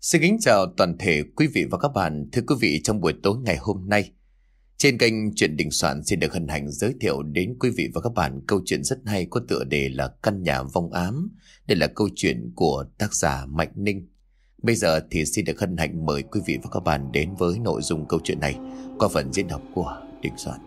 Xin kính chào toàn thể quý vị và các bạn. Thưa quý vị, trong buổi tối ngày hôm nay, trên kênh Chuyện Đình Soạn xin được hân hạnh giới thiệu đến quý vị và các bạn câu chuyện rất hay có tựa đề là Căn nhà vong ám. Đây là câu chuyện của tác giả Mạnh Ninh. Bây giờ thì xin được hân hạnh mời quý vị và các bạn đến với nội dung câu chuyện này qua phần diễn đọc của Đình Soạn.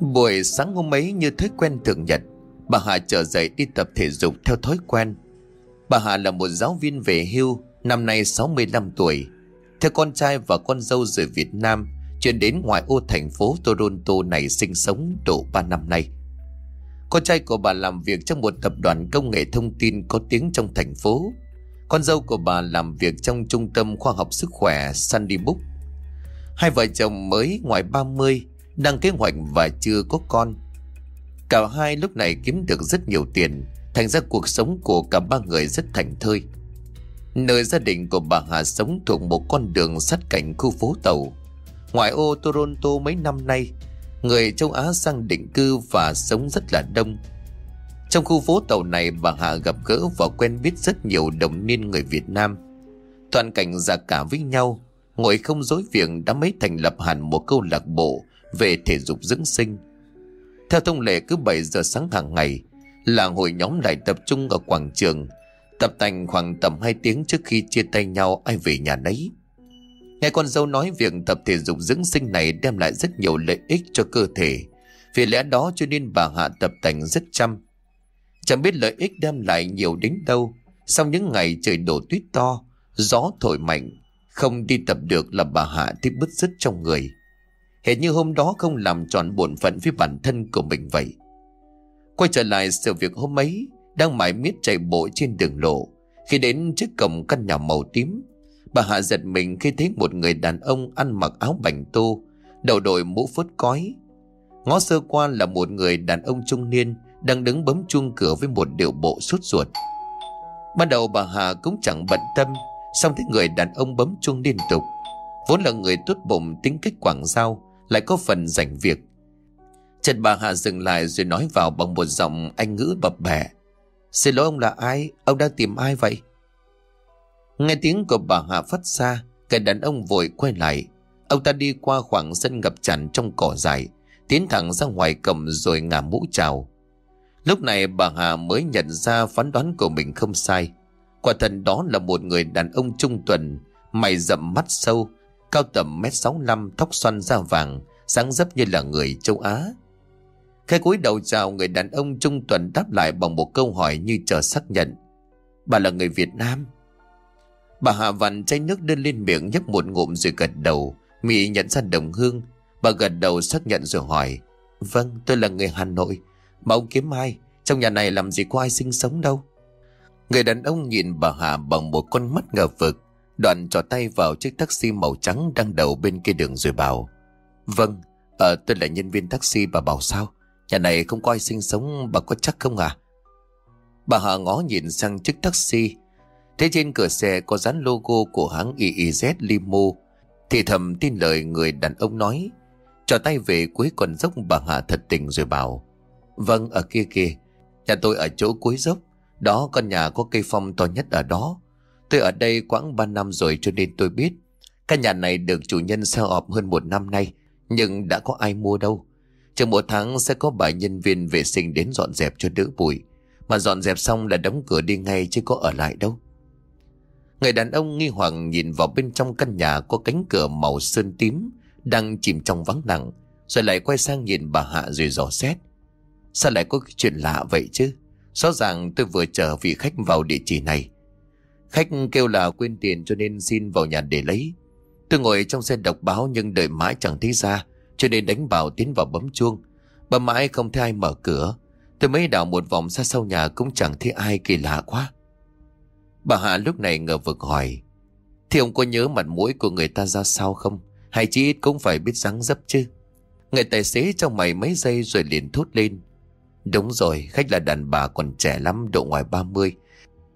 Buổi sáng hôm ấy như thói quen thường nhật, bà Hà trở dậy đi tập thể dục theo thói quen. Bà Hà là một giáo viên về hưu, năm nay 65 tuổi. Theo con trai và con dâu rời Việt Nam, chuyển đến ngoại ô thành phố Toronto này sinh sống độ 3 năm nay. Con trai của bà làm việc trong một tập đoàn công nghệ thông tin có tiếng trong thành phố. Con dâu của bà làm việc trong trung tâm khoa học sức khỏe Sandy Book. Hai vợ chồng mới ngoài 30 đang kế hoạch và chưa có con. Cả hai lúc này kiếm được rất nhiều tiền, thành ra cuộc sống của cả ba người rất thành thơi. Nơi gia đình của bà Hà sống thuộc một con đường sát cạnh khu phố tàu. Ngoại ô Toronto mấy năm nay, người châu Á sang định cư và sống rất là đông. Trong khu phố tàu này bà Hà gặp gỡ và quen biết rất nhiều đồng niên người Việt Nam. Toàn cảnh già cả với nhau, ngồi không dối việc đã mấy thành lập hẳn một câu lạc bộ về thể dục dưỡng sinh. Theo thông lệ cứ 7 giờ sáng hàng ngày là hội nhóm lại tập trung ở quảng trường, tập tành khoảng tầm 2 tiếng trước khi chia tay nhau ai về nhà nấy. Nghe con dâu nói việc tập thể dục dưỡng sinh này đem lại rất nhiều lợi ích cho cơ thể, vì lẽ đó cho nên bà Hạ tập tành rất chăm. Chẳng biết lợi ích đem lại nhiều đến đâu, sau những ngày trời đổ tuyết to, gió thổi mạnh, không đi tập được là bà Hạ thích bứt rứt trong người hệt như hôm đó không làm tròn bổn phận với bản thân của mình vậy. Quay trở lại sự việc hôm ấy, Đang mãi miết chạy bộ trên đường lộ, Khi đến trước cổng căn nhà màu tím, Bà Hạ giật mình khi thấy một người đàn ông ăn mặc áo bành tô, Đầu đội mũ phớt cói. Ngó sơ qua là một người đàn ông trung niên Đang đứng bấm chuông cửa với một điệu bộ sốt ruột. Ban đầu bà Hà cũng chẳng bận tâm Xong thấy người đàn ông bấm chuông liên tục, Vốn là người tốt bụng, tính cách quảng giao lại có phần rảnh việc. Trần bà Hạ dừng lại rồi nói vào bằng một giọng anh ngữ bập bẹ. Xin lỗi ông là ai? Ông đang tìm ai vậy? Nghe tiếng của bà Hạ phát ra, cái đàn ông vội quay lại. Ông ta đi qua khoảng sân ngập tràn trong cỏ dài, tiến thẳng ra ngoài cầm rồi ngả mũ chào. Lúc này bà Hà mới nhận ra phán đoán của mình không sai. Quả thật đó là một người đàn ông trung tuần, mày rậm mắt sâu, cao tầm mét sáu năm tóc xoăn da vàng, sáng dấp như là người châu Á. Khai cúi đầu chào người đàn ông trung tuần đáp lại bằng một câu hỏi như chờ xác nhận. Bà là người Việt Nam. Bà hạ vặn chai nước đưa lên miệng nhấp một ngụm rồi gật đầu. Mỹ nhận ra đồng hương. Bà gật đầu xác nhận rồi hỏi. Vâng, tôi là người Hà Nội. Mà ông kiếm ai? Trong nhà này làm gì có ai sinh sống đâu. Người đàn ông nhìn bà Hà bằng một con mắt ngờ vực. Đoạn trò tay vào chiếc taxi màu trắng đang đầu bên kia đường rồi bảo Vâng, ờ, tôi là nhân viên taxi bà bảo sao? Nhà này không có ai sinh sống bà có chắc không à? Bà Hà ngó nhìn sang chiếc taxi. Thế trên cửa xe có dán logo của hãng Eez Limo. Thì thầm tin lời người đàn ông nói. Trò tay về cuối con dốc bà Hà thật tình rồi bảo Vâng ở kia kia Nhà tôi ở chỗ cuối dốc. Đó con nhà có cây phong to nhất ở đó. Tôi ở đây quãng 3 năm rồi cho nên tôi biết. Căn nhà này được chủ nhân sao ọp hơn một năm nay, nhưng đã có ai mua đâu. Chừng một tháng sẽ có vài nhân viên vệ sinh đến dọn dẹp cho đỡ bụi. Mà dọn dẹp xong là đóng cửa đi ngay chứ có ở lại đâu. Người đàn ông nghi hoặc nhìn vào bên trong căn nhà có cánh cửa màu sơn tím đang chìm trong vắng lặng, rồi lại quay sang nhìn bà Hạ rồi dò xét. Sao lại có chuyện lạ vậy chứ? Rõ ràng tôi vừa chờ vị khách vào địa chỉ này. Khách kêu là quên tiền cho nên xin vào nhà để lấy. Tôi ngồi trong xe đọc báo nhưng đợi mãi chẳng thấy ra, cho nên đánh bảo tiến vào bấm chuông. Bấm mãi không thấy ai mở cửa. Tôi mới đảo một vòng xa sau nhà cũng chẳng thấy ai kỳ lạ quá. Bà Hạ lúc này ngờ vực hỏi. Thì ông có nhớ mặt mũi của người ta ra sao không? Hay chỉ ít cũng phải biết dáng dấp chứ? Người tài xế trong mày mấy giây rồi liền thốt lên. Đúng rồi, khách là đàn bà còn trẻ lắm, độ ngoài 30.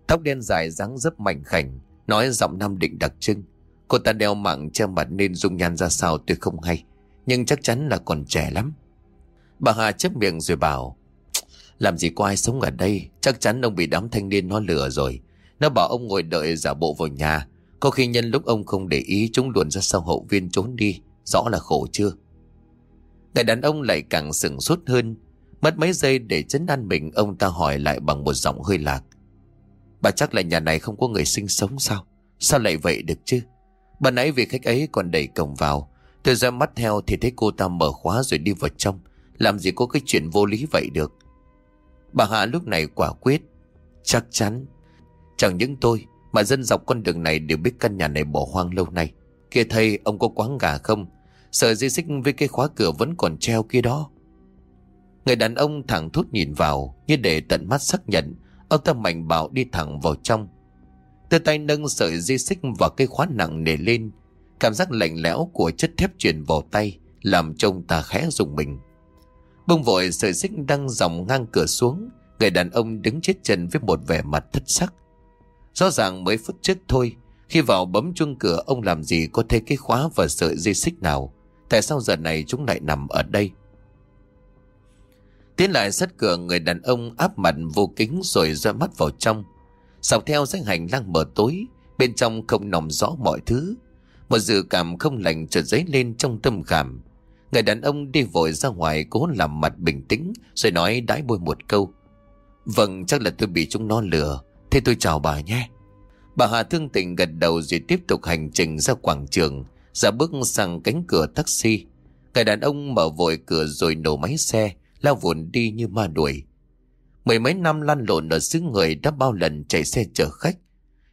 Tóc đen dài dáng dấp mảnh khảnh, Nói giọng Nam Định đặc trưng. Cô ta đeo mạng che mặt nên dung nhan ra sao tôi không hay, Nhưng chắc chắn là còn trẻ lắm. Bà Hà chấp miệng rồi bảo, Làm gì có ai sống ở đây, Chắc chắn ông bị đám thanh niên nó lừa rồi. Nó bảo ông ngồi đợi giả bộ vào nhà, Có khi nhân lúc ông không để ý, Chúng luồn ra sau hậu viên trốn đi, Rõ là khổ chưa? Người đàn ông lại càng sừng sốt hơn, Mất mấy giây để chấn an mình, Ông ta hỏi lại bằng một giọng hơi lạc. Bà chắc là nhà này không có người sinh sống sao? Sao lại vậy được chứ? Bà nãy vì khách ấy còn đẩy cổng vào. Tôi ra mắt theo thì thấy cô ta mở khóa rồi đi vào trong. Làm gì có cái chuyện vô lý vậy được? Bà Hạ lúc này quả quyết. Chắc chắn. Chẳng những tôi, Mà dân dọc con đường này đều biết căn nhà này bỏ hoang lâu nay. Kia thầy, ông có quán gà không? Sợi dây xích với cái khóa cửa vẫn còn treo kia đó. Người đàn ông thẳng thốt nhìn vào, Như để tận mắt xác nhận. Ông ta mạnh bảo đi thẳng vào trong. Từ tay nâng sợi dây xích và cây khóa nặng nề lên. Cảm giác lạnh lẽo của chất thép truyền vào tay Làm trông ta khẽ rùng mình. Bông vội sợi xích đang dòng ngang cửa xuống, Người đàn ông đứng chết chân với một vẻ mặt thất sắc. Rõ ràng mấy phút trước thôi, Khi vào bấm chuông cửa, Ông làm gì có thấy cái khóa và sợi dây xích nào? Tại sao giờ này chúng lại nằm ở đây? Tiến lại sát cửa, người đàn ông áp mặt vô kính rồi ra mắt vào trong. Sọc theo danh hành lang mờ tối, Bên trong không nòng rõ mọi thứ. Một dự cảm không lành chợt dấy lên trong tâm khảm. Người đàn ông đi vội ra ngoài cố làm mặt bình tĩnh, Rồi nói đái bôi một câu. Vâng chắc là tôi bị chúng nó lừa. Thế tôi chào bà nhé. Bà Hà thương tình gật đầu rồi tiếp tục hành trình ra quảng trường, Ra bước sang cánh cửa taxi. Người đàn ông mở vội cửa rồi nổ máy xe. Lao vụn đi như ma đuổi. Mười mấy năm lăn lộn ở xứ người đã bao lần chạy xe chở khách,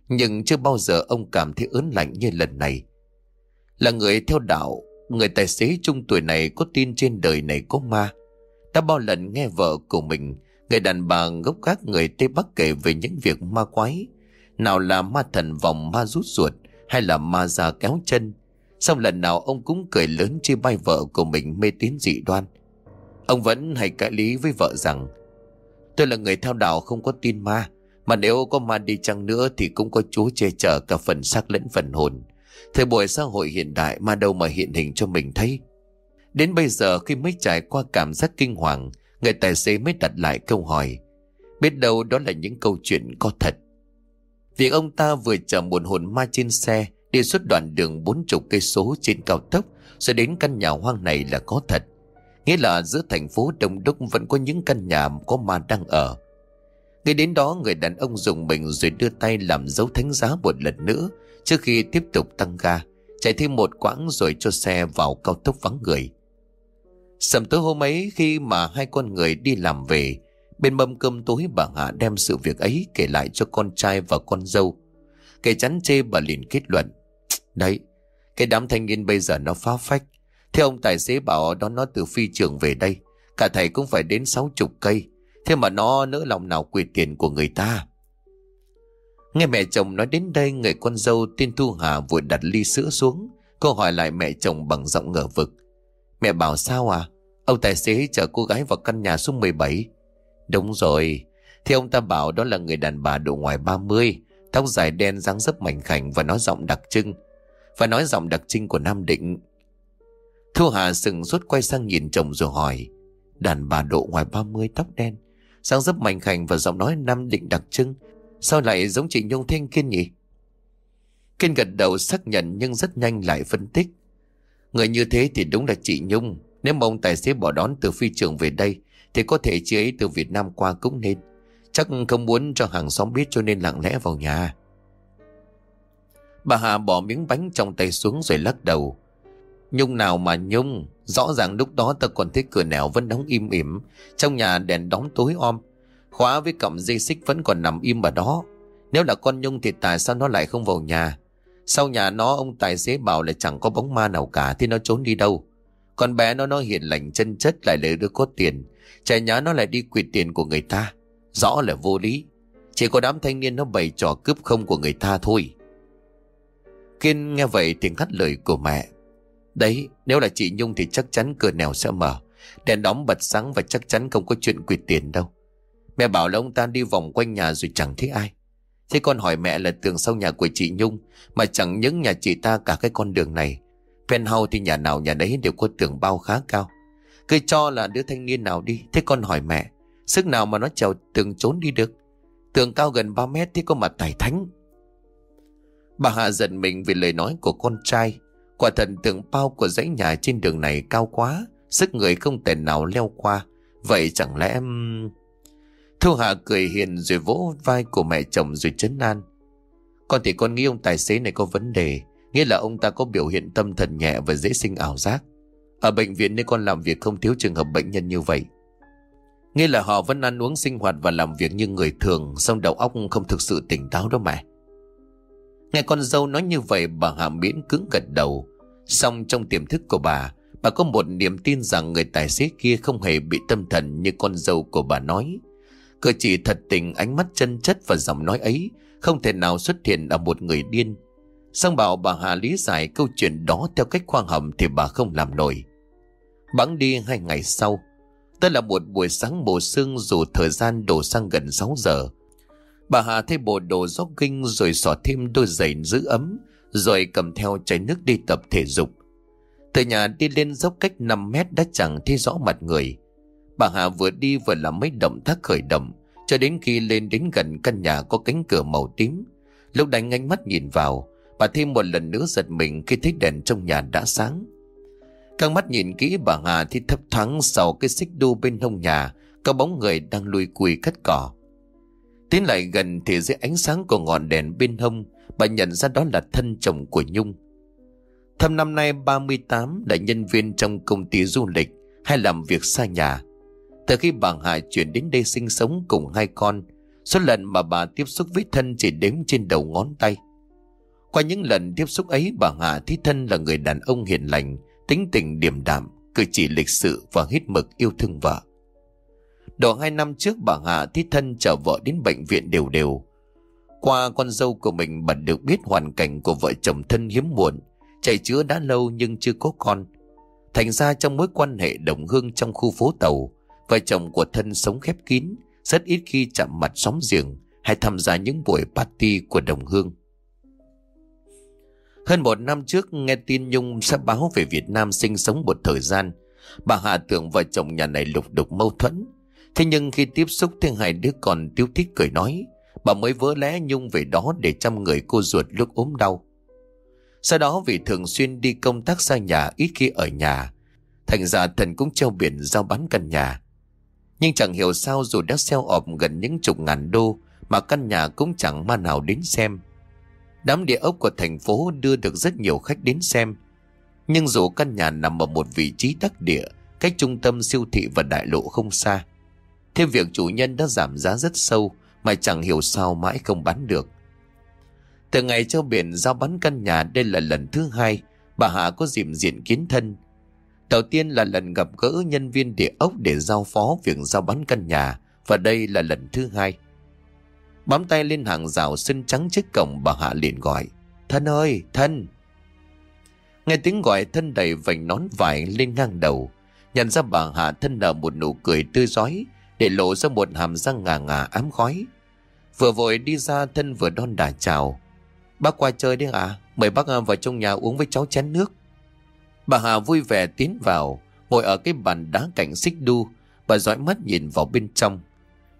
Nhưng chưa bao giờ ông cảm thấy ớn lạnh như lần này. Là người theo đạo, Người tài xế trung tuổi này có tin trên đời này có ma, Đã bao lần nghe vợ của mình, Người đàn bà gốc gác người Tây Bắc kể về những việc ma quái, Nào là ma thần vòng ma rút ruột Hay là ma già kéo chân. Xong lần nào ông cũng cười lớn chia bay vợ của mình mê tín dị đoan. Ông vẫn hay cãi lý với vợ rằng, Tôi là người theo đạo không có tin ma, Mà nếu có ma đi chăng nữa Thì cũng có Chúa che chở cả phần xác lẫn phần hồn. Thời buổi xã hội hiện đại Ma đâu mà hiện hình cho mình thấy. Đến bây giờ khi mới trải qua cảm giác kinh hoàng, Người tài xế mới đặt lại câu hỏi, Biết đâu đó là những câu chuyện có thật? Việc ông ta vừa chở một hồn ma trên xe, Đi suốt đoạn đường bốn chục cây số trên cao tốc, Rồi đến căn nhà hoang này là có thật. Nghĩa là giữa thành phố Đông Đúc vẫn có những căn nhà có ma đang ở. Ngay đến đó người đàn ông dùng mình rồi đưa tay làm dấu thánh giá một lần nữa trước khi tiếp tục tăng ga, chạy thêm một quãng rồi cho xe vào cao tốc vắng người. Sầm tối hôm ấy khi mà hai con người đi làm về, bên mâm cơm tối bà Hạ đem sự việc ấy kể lại cho con trai và con dâu. Kể chắn chê bà liền kết luận. Đấy, cái đám thanh niên bây giờ nó phá phách, Thế ông tài xế bảo đón nó từ phi trường về đây. Cả thầy cũng phải đến sáu chục cây. Thế mà nó nỡ lòng nào quỳ tiền của người ta. Nghe mẹ chồng nói đến đây, người con dâu tên Thu Hà vội đặt ly sữa xuống. Cô hỏi lại mẹ chồng bằng giọng ngờ vực. Mẹ bảo, sao à? Ông tài xế chở cô gái vào căn nhà số 17. Đúng rồi. Thì ông ta bảo đó là người đàn bà độ ngoài 30. Tóc dài đen dáng dấp mảnh khảnh và nói giọng đặc trưng. Và nói giọng đặc trưng của Nam Định. Thu Hà sừng sốt quay sang nhìn chồng rồi hỏi, Đàn bà độ ngoài 30 tóc đen Sang dấp mạnh khảnh và giọng nói nam định đặc trưng, Sao lại giống chị Nhung Thanh Kiên nhỉ? Kiên gật đầu xác nhận nhưng rất nhanh lại phân tích. Người như thế thì đúng là chị Nhung, Nếu mong tài xế bỏ đón từ phi trường về đây Thì có thể chị ấy từ Việt Nam qua cũng nên, Chắc không muốn cho hàng xóm biết cho nên lặng lẽ vào nhà. Bà Hà bỏ miếng bánh trong tay xuống rồi lắc đầu. Nhung nào mà Nhung, Rõ ràng lúc đó ta còn thấy cửa nẻo vẫn đóng im ỉm, Trong nhà đèn đóng tối om. Khóa với cọng dây xích vẫn còn nằm im ở đó. Nếu là con Nhung thì tại sao nó lại không vào nhà? Sau nhà nó, ông tài xế bảo là chẳng có bóng ma nào cả, Thì nó trốn đi đâu? Con bé nó nó hiền lành, chân chất, lại lấy đứa có tiền. Trẻ nhá nó lại đi quyệt tiền của người ta. Rõ là vô lý. Chỉ có đám thanh niên nó bày trò cướp không của người ta thôi. Kiên nghe vậy thì ngắt lời của mẹ. Đấy, nếu là chị Nhung thì chắc chắn cửa nẻo sẽ mở. Đèn đóng bật sáng và chắc chắn không có chuyện quỵt tiền đâu. Mẹ bảo là ông ta đi vòng quanh nhà rồi chẳng thấy ai. Thế con hỏi mẹ là tường sau nhà của chị Nhung mà chẳng những nhà chị ta cả cái con đường này. Penthouse thì nhà nào nhà đấy đều có tường bao khá cao. Cứ cho là đứa thanh niên nào đi, thế con hỏi mẹ, sức nào mà nó trèo tường trốn đi được. Tường cao gần 3 mét thì có mặt tài thánh. Bà Hạ giận mình vì lời nói của con trai. Quả thần tượng bao của dãy nhà trên đường này cao quá, sức người không thể nào leo qua. Vậy chẳng lẽ... Thu Hạ cười hiền rồi vỗ vai của mẹ chồng rồi chấn an. Con thì con nghĩ ông tài xế này có vấn đề, nghĩa là ông ta có biểu hiện tâm thần nhẹ và dễ sinh ảo giác. Ở bệnh viện nên con làm việc không thiếu trường hợp bệnh nhân như vậy. Nghĩa là họ vẫn ăn uống sinh hoạt và làm việc như người thường, xong đầu óc không thực sự tỉnh táo đâu mẹ. Nghe con dâu nói như vậy bà Hà miễn cứng gật đầu. Xong trong tiềm thức của bà, bà có một niềm tin rằng người tài xế kia không hề bị tâm thần như con dâu của bà nói. Cử chỉ thật tình ánh mắt chân chất và giọng nói ấy không thể nào xuất hiện ở một người điên. Xong bảo bà Hà lý giải câu chuyện đó theo cách khoa hầm thì bà không làm nổi. Bắn đi hai ngày sau, tức là một buổi sáng mùa sương dù thời gian đổ sang gần 6 giờ. Bà Hà thay bộ đồ jogging rồi xỏ thêm đôi giày giữ ấm, rồi cầm theo chai nước đi tập thể dục. Từ nhà đi lên dốc cách 5 mét đã chẳng thấy rõ mặt người. Bà Hà vừa đi vừa làm mấy động tác khởi động, cho đến khi lên đến gần căn nhà có cánh cửa màu tím. Lúc đánh ánh mắt nhìn vào, bà thêm một lần nữa giật mình khi thấy đèn trong nhà đã sáng. Căng mắt nhìn kỹ bà Hà thì thấp thoáng sau cái xích đu bên hông nhà, có bóng người đang lùi cùi cắt cỏ. Tiến lại gần thì dưới ánh sáng của ngọn đèn bên hông, bà nhận ra đó là thân chồng của Nhung. Thâm năm nay 38 là nhân viên trong công ty du lịch hay làm việc xa nhà. Từ khi bà Hà chuyển đến đây sinh sống cùng hai con, số lần mà bà tiếp xúc với thân chỉ đếm trên đầu ngón tay. Qua những lần tiếp xúc ấy bà Hà thấy thân là người đàn ông hiền lành, tính tình điềm đạm, cử chỉ lịch sự và hít mực yêu thương vợ. Độ hai năm trước bà Hà thi thân chở vợ đến bệnh viện đều đều. Qua con dâu của mình bà được biết hoàn cảnh của vợ chồng thân hiếm muộn, chạy chữa đã lâu nhưng chưa có con. Thành ra trong mối quan hệ đồng hương trong khu phố tàu, vợ chồng của thân sống khép kín, rất ít khi chạm mặt sóng giềng hay tham gia những buổi party của đồng hương. Hơn một năm trước nghe tin Nhung sẽ báo về Việt Nam sinh sống một thời gian. Bà Hạ tưởng vợ chồng nhà này lục đục mâu thuẫn. Thế nhưng khi tiếp xúc thì hai đứa con tiếu thích cười nói, bà mới vỡ lẽ Nhung về đó để chăm người cô ruột lúc ốm đau. Sau đó vì thường xuyên đi công tác xa nhà ít khi ở nhà, thành ra thần cũng treo biển giao bán căn nhà. Nhưng chẳng hiểu sao dù đã xeo ọp gần những chục ngàn đô mà căn nhà cũng chẳng ma nào đến xem. Đám địa ốc của thành phố đưa được rất nhiều khách đến xem. Nhưng dù căn nhà nằm ở một vị trí đắc địa, cách trung tâm siêu thị và đại lộ không xa. Thêm việc chủ nhân đã giảm giá rất sâu mà chẳng hiểu sao mãi không bán được. Từ ngày cho biển giao bán căn nhà đây là lần thứ hai bà Hạ có dịp diện kiến thân. Đầu tiên là lần gặp gỡ nhân viên địa ốc để giao phó việc giao bán căn nhà và đây là lần thứ hai. Bám tay lên hàng rào sân trắng trước cổng bà Hạ liền gọi. Thân ơi, thân! Nghe tiếng gọi thân đầy vành nón vải lên ngang đầu. Nhận ra bà Hạ thân nở một nụ cười tươi giói để lộ ra một hàm răng ngà ngà ám khói. Vừa vội đi ra thân vừa đon đà chào. Bác qua chơi đi à? Mời bác à, vào trong nhà uống với cháu chén nước. Bà Hà vui vẻ tiến vào, ngồi ở cái bàn đá cạnh xích đu, bà dõi mắt nhìn vào bên trong.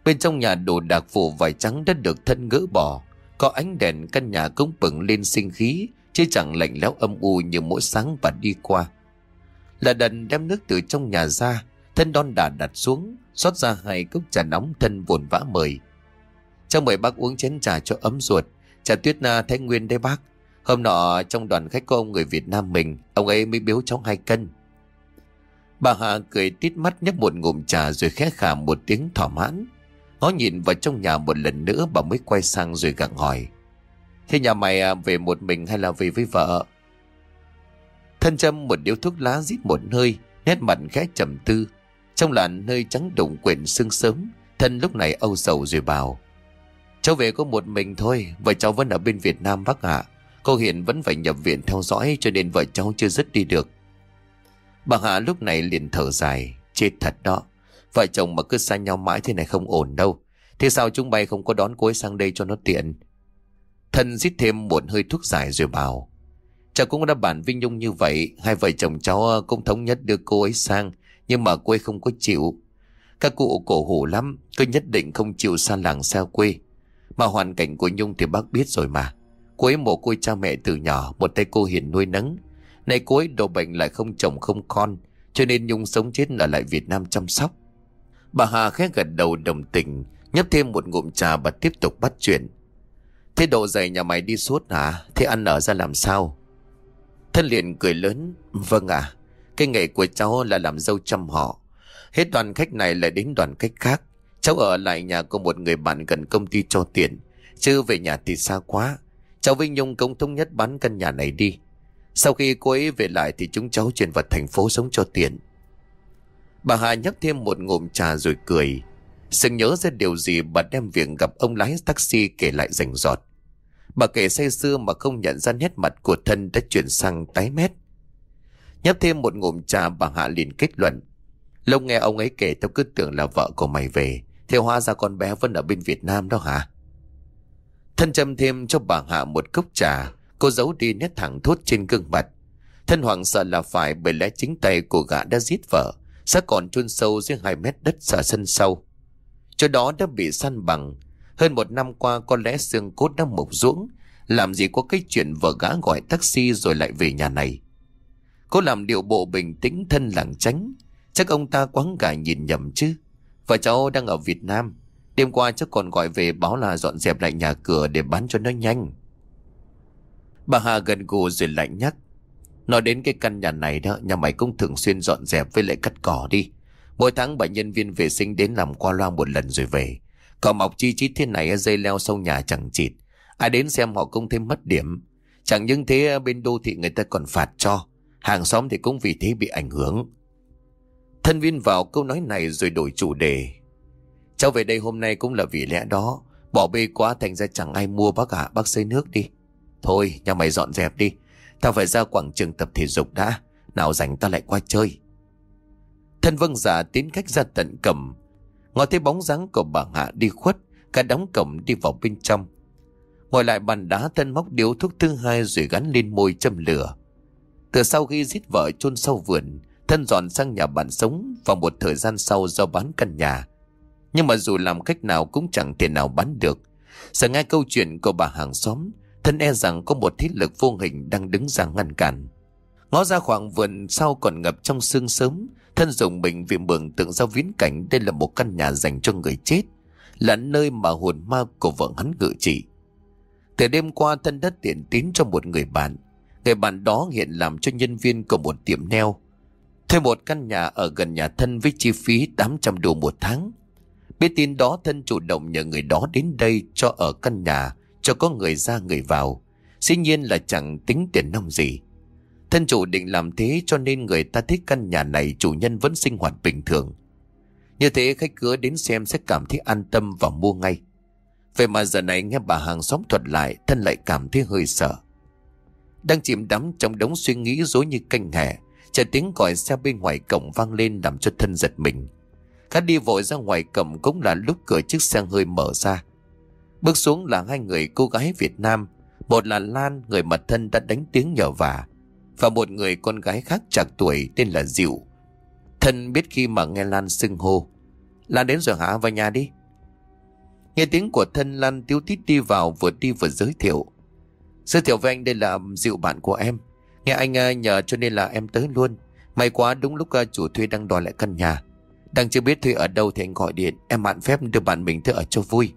Bên trong nhà đồ đạc phủ vải trắng đã được thân gỡ bỏ. Có ánh đèn căn nhà cũng bừng lên sinh khí, chứ chẳng lạnh lẽo âm u như mỗi sáng bà đi qua. Là đần đem nước từ trong nhà ra, thân đon đà đặt xuống, xót ra hai cốc trà nóng thân vồn vã mời. Cho mời bác uống chén trà cho ấm ruột, trà tuyết na Thái Nguyên đấy bác. Hôm nọ trong đoàn khách có ông người Việt Nam mình, ông ấy mới biếu cháu hai cân. Bà Hà cười tít mắt nhấp một ngụm trà rồi khẽ khả một tiếng thỏa mãn. Ngó nhìn vào trong nhà một lần nữa bà mới quay sang rồi gặng hỏi. Thế nhà mày à, về một mình hay là về với vợ? Thân châm một điếu thuốc lá rít một hơi, nét mặt khẽ trầm tư. Trong làn nơi trắng đụng quyển sương sớm, thân lúc này âu sầu rồi bảo. Cháu về có một mình thôi, vợ cháu vẫn ở bên Việt Nam bác ạ. Cô Hiền vẫn phải nhập viện theo dõi cho nên vợ cháu chưa dứt đi được. Bà Hạ lúc này liền thở dài, chết thật đó. Vợ chồng mà cứ xa nhau mãi thế này không ổn đâu. Thế sao chúng bay không có đón cô ấy sang đây cho nó tiện? Thân xít thêm một hơi thuốc giải rồi bảo. Cháu cũng đã bản vinh Nhung như vậy Hai vợ chồng cháu cũng thống nhất đưa cô ấy sang nhưng mà quê không có chịu. Các cụ cổ hủ lắm, Cứ nhất định không chịu xa làng xa quê. Mà hoàn cảnh của Nhung thì bác biết rồi mà. Cô ấy mồ côi cha mẹ từ nhỏ, Một tay cô hiền nuôi nấng. Nay cô ấy đồ bệnh lại không chồng không con, Cho nên Nhung sống chết ở lại Việt Nam chăm sóc. Bà Hà khẽ gật đầu đồng tình, Nhấp thêm một ngụm trà và tiếp tục bắt chuyện. Thế độ dày nhà mày đi suốt hả? Thế ăn ở ra làm sao? Thân liền cười lớn Vâng ạ. Cái nghề của cháu là làm dâu chăm họ. Hết đoàn khách này lại đến đoàn khách khác. Cháu ở lại nhà của một người bạn gần công ty cho tiền. Chứ về nhà thì xa quá. Cháu Vinh Nhung cũng thống nhất bán căn nhà này đi. Sau khi cô ấy về lại Thì chúng cháu chuyển vào thành phố sống cho tiền Bà Hà nhấp thêm một ngụm trà rồi cười. Sừng nhớ ra điều gì bà đem việc gặp ông lái taxi kể lại rành rọt. Bà kể say sưa mà không nhận ra nét mặt của thân đã chuyển sang tái mét. Nhấp thêm một ngụm trà bà Hạ liền kết luận. Lâu nghe ông ấy kể tao cứ tưởng là vợ của mày về, Thế hóa ra con bé vẫn ở bên Việt Nam đó hả? Thân châm thêm cho bà Hạ một cốc trà, Cô giấu đi nét thẳng thốt trên gương mặt. Thân hoàng sợ là phải bởi lẽ chính tay của gã đã giết vợ, Sẽ còn chôn sâu dưới hai mét đất xả sân sâu Chỗ đó đã bị săn bằng. Hơn một năm qua có lẽ xương cốt đã mục ruỗng, Làm gì có cái chuyện vợ gã gọi taxi rồi lại về nhà này. Cô làm điệu bộ bình tĩnh thân lặng tránh. Chắc ông ta quáng cả nhìn nhầm chứ. Vợ cháu đang ở Việt Nam. Đêm qua chắc còn gọi về báo là dọn dẹp lại nhà cửa để bán cho nó nhanh. Bà Hà gần gù rồi lạnh nhắc. Nói đến cái căn nhà này đó, Nhà mày cũng thường xuyên dọn dẹp với lại cắt cỏ đi. Mỗi tháng bà nhân viên vệ sinh đến làm qua loa một lần rồi về. Cỏ mọc chi chít thế này dây leo sau nhà chẳng chịt. Ai đến xem họ cũng thêm mất điểm. Chẳng những thế, bên đô thị người ta còn phạt cho. Hàng xóm thì cũng vì thế bị ảnh hưởng. Thân viên vào câu nói này rồi đổi chủ đề. Cháu về đây hôm nay cũng là vì lẽ đó, Bỏ bê quá thành ra chẳng ai mua bác ạ, Bác xây nước đi. Thôi, nhà mày dọn dẹp đi. Tao phải ra quảng trường tập thể dục đã, Nào rảnh ta lại qua chơi. Thân vâng giả tiến cách ra tận cầm. Ngó thấy bóng dáng của bà Hạ đi khuất, Cả đóng cổng đi vào bên trong. Ngồi lại bàn đá thân móc điếu thuốc thứ hai Rồi gắn lên môi châm lửa. Từ sau khi giết vợ chôn sâu vườn Thân dọn sang nhà bạn sống Vào một thời gian sau do bán căn nhà Nhưng mà dù làm cách nào Cũng chẳng thể nào bán được Sợ nghe câu chuyện của bà hàng xóm Thân e rằng có một thiết lực vô hình Đang đứng ra ngăn cản Ngó ra khoảng vườn sau còn ngập trong sương sớm Thân dùng mình vì mường tượng ra viễn cảnh đây là một căn nhà dành cho người chết, là nơi mà hồn ma của vợ hắn ngự trị. Từ đêm qua thân đất tiện tín cho một người bạn. Người bạn đó hiện làm cho nhân viên của một tiệm neo. Thuê một căn nhà ở gần nhà thân với chi phí 800 đô một tháng. Biết tin đó thân chủ động nhờ người đó đến đây cho ở căn nhà, cho có người ra người vào. Dĩ nhiên là chẳng tính tiền nông gì. Thân chủ định làm thế cho nên người ta thích căn nhà này chủ nhân vẫn sinh hoạt bình thường. Như thế khách cửa đến xem sẽ cảm thấy an tâm và mua ngay. Vậy mà giờ này nghe bà hàng xóm thuật lại thân lại cảm thấy hơi sợ. Đang chìm đắm trong đống suy nghĩ dối như canh hẻ. Chờ tiếng gọi xe bên ngoài cổng vang lên làm cho thân giật mình. Khá đi vội ra ngoài cổng cũng là lúc cửa chiếc xe hơi mở ra. Bước xuống là hai người cô gái Việt Nam. Một là Lan, người mặt thân đã đánh tiếng nhờ vả và một người con gái khác chạc tuổi tên là Diệu. Thân biết khi mà nghe Lan xưng hô. Lan đến rồi hả vào nhà đi. Nghe tiếng của thân Lan tiếu tít đi vào vừa đi vừa giới thiệu. Giới thiệu với anh đây là dịu bạn của em. Nghe anh à, nhờ cho nên là em tới luôn. May quá đúng lúc à, chủ thuê đang đòi lại căn nhà. Đang chưa biết thuê ở đâu thì anh gọi điện. Em mạn phép đưa bạn mình tới ở cho vui.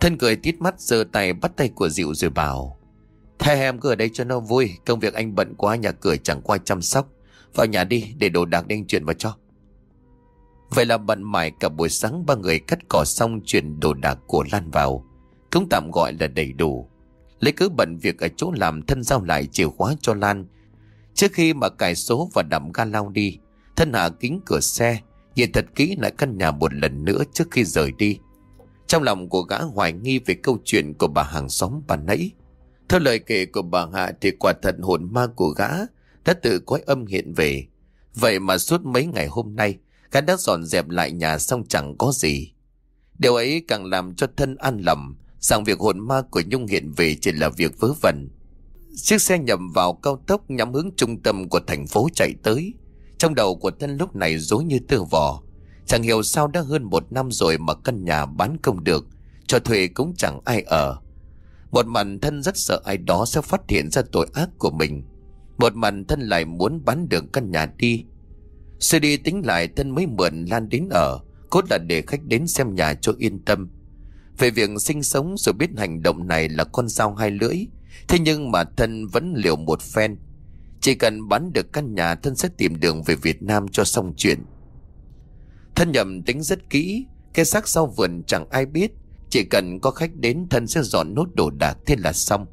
Thân cười tít mắt, giơ tay bắt tay của Diệu rồi bảo. Thay em cứ ở đây cho nó vui Công việc anh bận quá, nhà cửa chẳng qua chăm sóc Vào nhà đi, để đồ đạc anh chuyển vào cho Vậy là bận mải cả buổi sáng, Ba người cắt cỏ xong chuyển đồ đạc của Lan vào Cũng tạm gọi là đầy đủ Lấy cứ bận việc ở chỗ làm thân giao lại chìa khóa cho Lan Trước khi mà cài số và đậm ga lao đi Thân hạ kính cửa xe Nhìn thật kỹ lại căn nhà một lần nữa trước khi rời đi Trong lòng của gã hoài nghi về câu chuyện của bà hàng xóm bà nãy theo lời kể của bà Hạ thì quả thật hồn ma của gã đã tự quái âm hiện về. Vậy mà suốt mấy ngày hôm nay, gã đã dọn dẹp lại nhà xong chẳng có gì. Điều ấy càng làm cho thân an lầm rằng việc hồn ma của Nhung hiện về chỉ là việc vớ vẩn. Chiếc xe nhầm vào cao tốc nhắm hướng trung tâm của thành phố chạy tới. Trong đầu của Tân lúc này dối như tơ vò. Chẳng hiểu sao đã hơn một năm rồi mà căn nhà bán không được. Cho thuê cũng chẳng ai ở. Một mặt thân rất sợ ai đó sẽ phát hiện ra tội ác của mình. Một mặt thân lại muốn bán được căn nhà đi. Suy đi tính lại, thân mới mượn Lan đến ở. Cốt là để khách đến xem nhà cho yên tâm. Về việc sinh sống rồi biết hành động này là con dao hai lưỡi. Thế nhưng mà thân vẫn liều một phen. Chỉ cần bán được căn nhà thân sẽ tìm đường về Việt Nam cho xong chuyện. Thân nhầm tính rất kỹ. Cái xác sau vườn chẳng ai biết. Chỉ cần có khách đến thân sẽ dọn nốt đồ đạc thế là xong.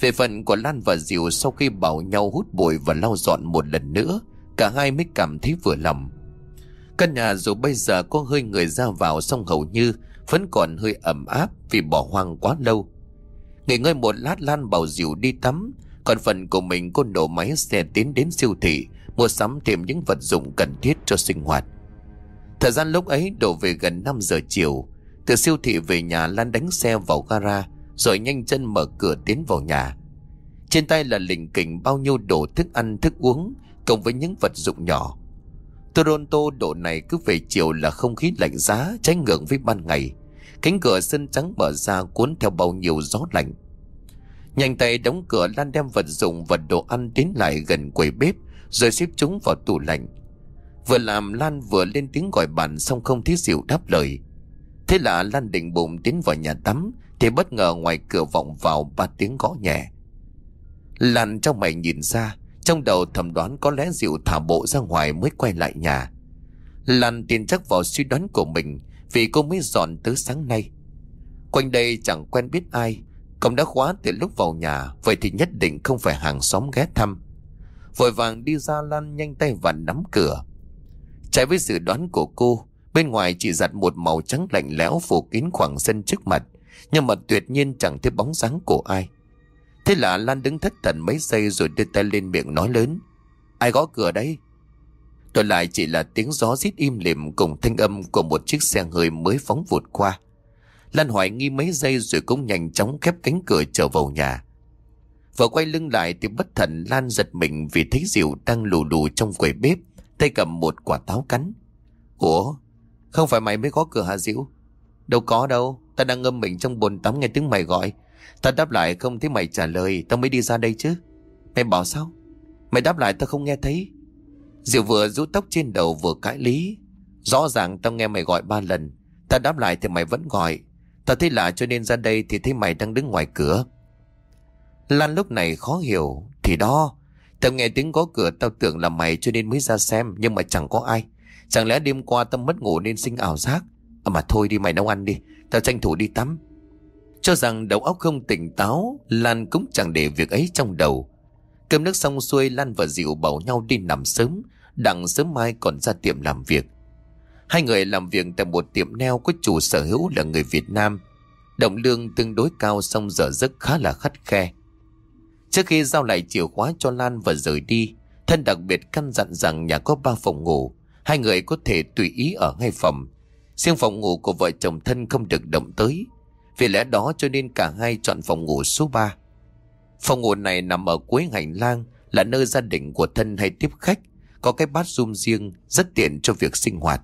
Về phần của Lan và Diệu sau khi bảo nhau hút bụi và lau dọn một lần nữa, cả hai mới cảm thấy vừa lòng. Căn nhà dù bây giờ có hơi người ra vào song hầu như vẫn còn hơi ẩm áp vì bỏ hoang quá lâu. Nghỉ ngơi một lát Lan bảo Diệu đi tắm, còn phần của mình cô nổ máy xe tiến đến siêu thị, mua sắm thêm những vật dụng cần thiết cho sinh hoạt. Thời gian lúc ấy đổ về gần 5 giờ chiều, từ siêu thị về nhà Lan đánh xe vào gara, rồi nhanh chân mở cửa tiến vào nhà. Trên tay là lình kình bao nhiêu đồ thức ăn thức uống, cộng với những vật dụng nhỏ. Toronto độ này cứ về chiều là không khí lạnh giá, trái ngược với ban ngày. Cánh cửa sân trắng mở ra cuốn theo bao nhiêu gió lạnh. Nhanh tay đóng cửa Lan đem vật dụng và đồ ăn tiến lại gần quầy bếp, rồi xếp chúng vào tủ lạnh. Vừa làm, Lan vừa lên tiếng gọi bạn xong không thấy Diệu đáp lời. Thế là Lan định bụng tiến vào nhà tắm, thì bất ngờ ngoài cửa vọng vào ba tiếng gõ nhẹ. Lan trong mày nhìn ra trong đầu thầm đoán có lẽ Diệu thả bộ ra ngoài mới quay lại nhà. Lan tin chắc vào suy đoán của mình vì cô mới dọn tới sáng nay. Quanh đây chẳng quen biết ai, cổng đã khóa từ lúc vào nhà, vậy thì nhất định không phải hàng xóm ghé thăm. Vội vàng đi ra Lan nhanh tay và nắm cửa. Trái với dự đoán của cô, bên ngoài chỉ giặt một màu trắng lạnh lẽo phủ kín khoảng sân trước mặt, nhưng mà tuyệt nhiên chẳng thấy bóng dáng của ai. Thế là Lan đứng thất thần mấy giây rồi đưa tay lên miệng nói lớn. Ai gõ cửa đấy? Rồi lại chỉ là tiếng gió rít im lìm cùng thanh âm của một chiếc xe hơi mới phóng vụt qua. Lan hoài nghi mấy giây rồi cũng nhanh chóng khép cánh cửa trở vào nhà. Vừa quay lưng lại thì bất thần Lan giật mình vì thấy Diệu đang lù lù trong quầy bếp, tay cầm một quả táo cắn. Ủa, không phải mày mới có cửa hả Diệu? Đâu có đâu, ta đang ngâm mình trong bồn tắm nghe tiếng mày gọi. Ta đáp lại không thấy mày trả lời, Tao mới đi ra đây chứ. Mày bảo sao? Mày đáp lại tao không nghe thấy. Diệu vừa rút tóc trên đầu vừa cãi lý. Rõ ràng tao nghe mày gọi ba lần. Tao đáp lại thì mày vẫn gọi. Tao thấy lạ cho nên ra đây thì thấy mày đang đứng ngoài cửa. Lan lúc này khó hiểu. Thì đó, Tao nghe tiếng có cửa tao tưởng là mày cho nên mới ra xem, Nhưng mà chẳng có ai. Chẳng lẽ đêm qua tao mất ngủ nên sinh ảo giác? À mà thôi đi mày nấu ăn đi, Tao tranh thủ đi tắm cho rằng đầu óc không tỉnh táo, Lan cũng chẳng để việc ấy trong đầu. Cơm nước xong xuôi, Lan và Diệu bảo nhau đi nằm sớm, Đặng sớm mai còn ra tiệm làm việc. Hai người làm việc tại một tiệm neo Có chủ sở hữu là người Việt Nam. Động lương tương đối cao, Xong giờ giấc khá là khắt khe. Trước khi giao lại chìa khóa cho Lan và rời đi, Thân đặc biệt căn dặn rằng nhà có ba phòng ngủ, Hai người có thể tùy ý ở ngay phòng. Riêng phòng ngủ của vợ chồng thân không được động tới vì lẽ đó cho nên cả hai chọn phòng ngủ số 3. Phòng ngủ này nằm ở cuối hành lang là nơi gia đình của thân hay tiếp khách, có cái bát zoom riêng rất tiện cho việc sinh hoạt.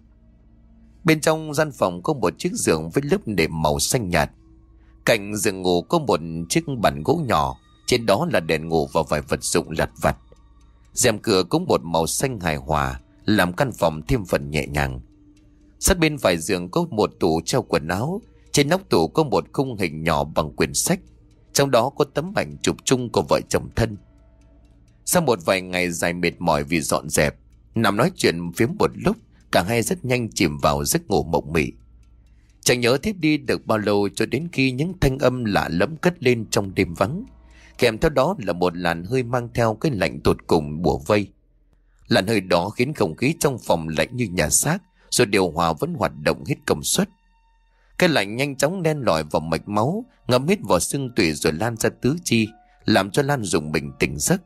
Bên trong gian phòng có một chiếc giường với lớp nệm màu xanh nhạt. Cạnh giường ngủ có một chiếc bàn gỗ nhỏ, trên đó là đèn ngủ và vài vật dụng lặt vặt. rèm cửa cũng một màu xanh hài hòa, làm căn phòng thêm phần nhẹ nhàng. Sát bên vài giường có một tủ treo quần áo trên nóc tủ có một khung hình nhỏ bằng quyển sách Trong đó có tấm ảnh chụp chung của vợ chồng thân Sau một vài ngày dài mệt mỏi vì dọn dẹp Nằm nói chuyện phiếm một lúc Cả hai rất nhanh chìm vào giấc ngủ mộng mị Chẳng nhớ tiếp đi được bao lâu cho đến khi những thanh âm lạ lẫm cất lên trong đêm vắng. Kèm theo đó là một làn hơi mang theo cái lạnh tột cùng bùa vây. Làn hơi đó khiến không khí trong phòng lạnh như nhà xác, rồi điều hòa vẫn hoạt động hết công suất. Cái lạnh nhanh chóng đen lỏi vào mạch máu, ngấm hết vào xương tủy rồi lan ra tứ chi, làm cho Lan dùng mình tỉnh giấc.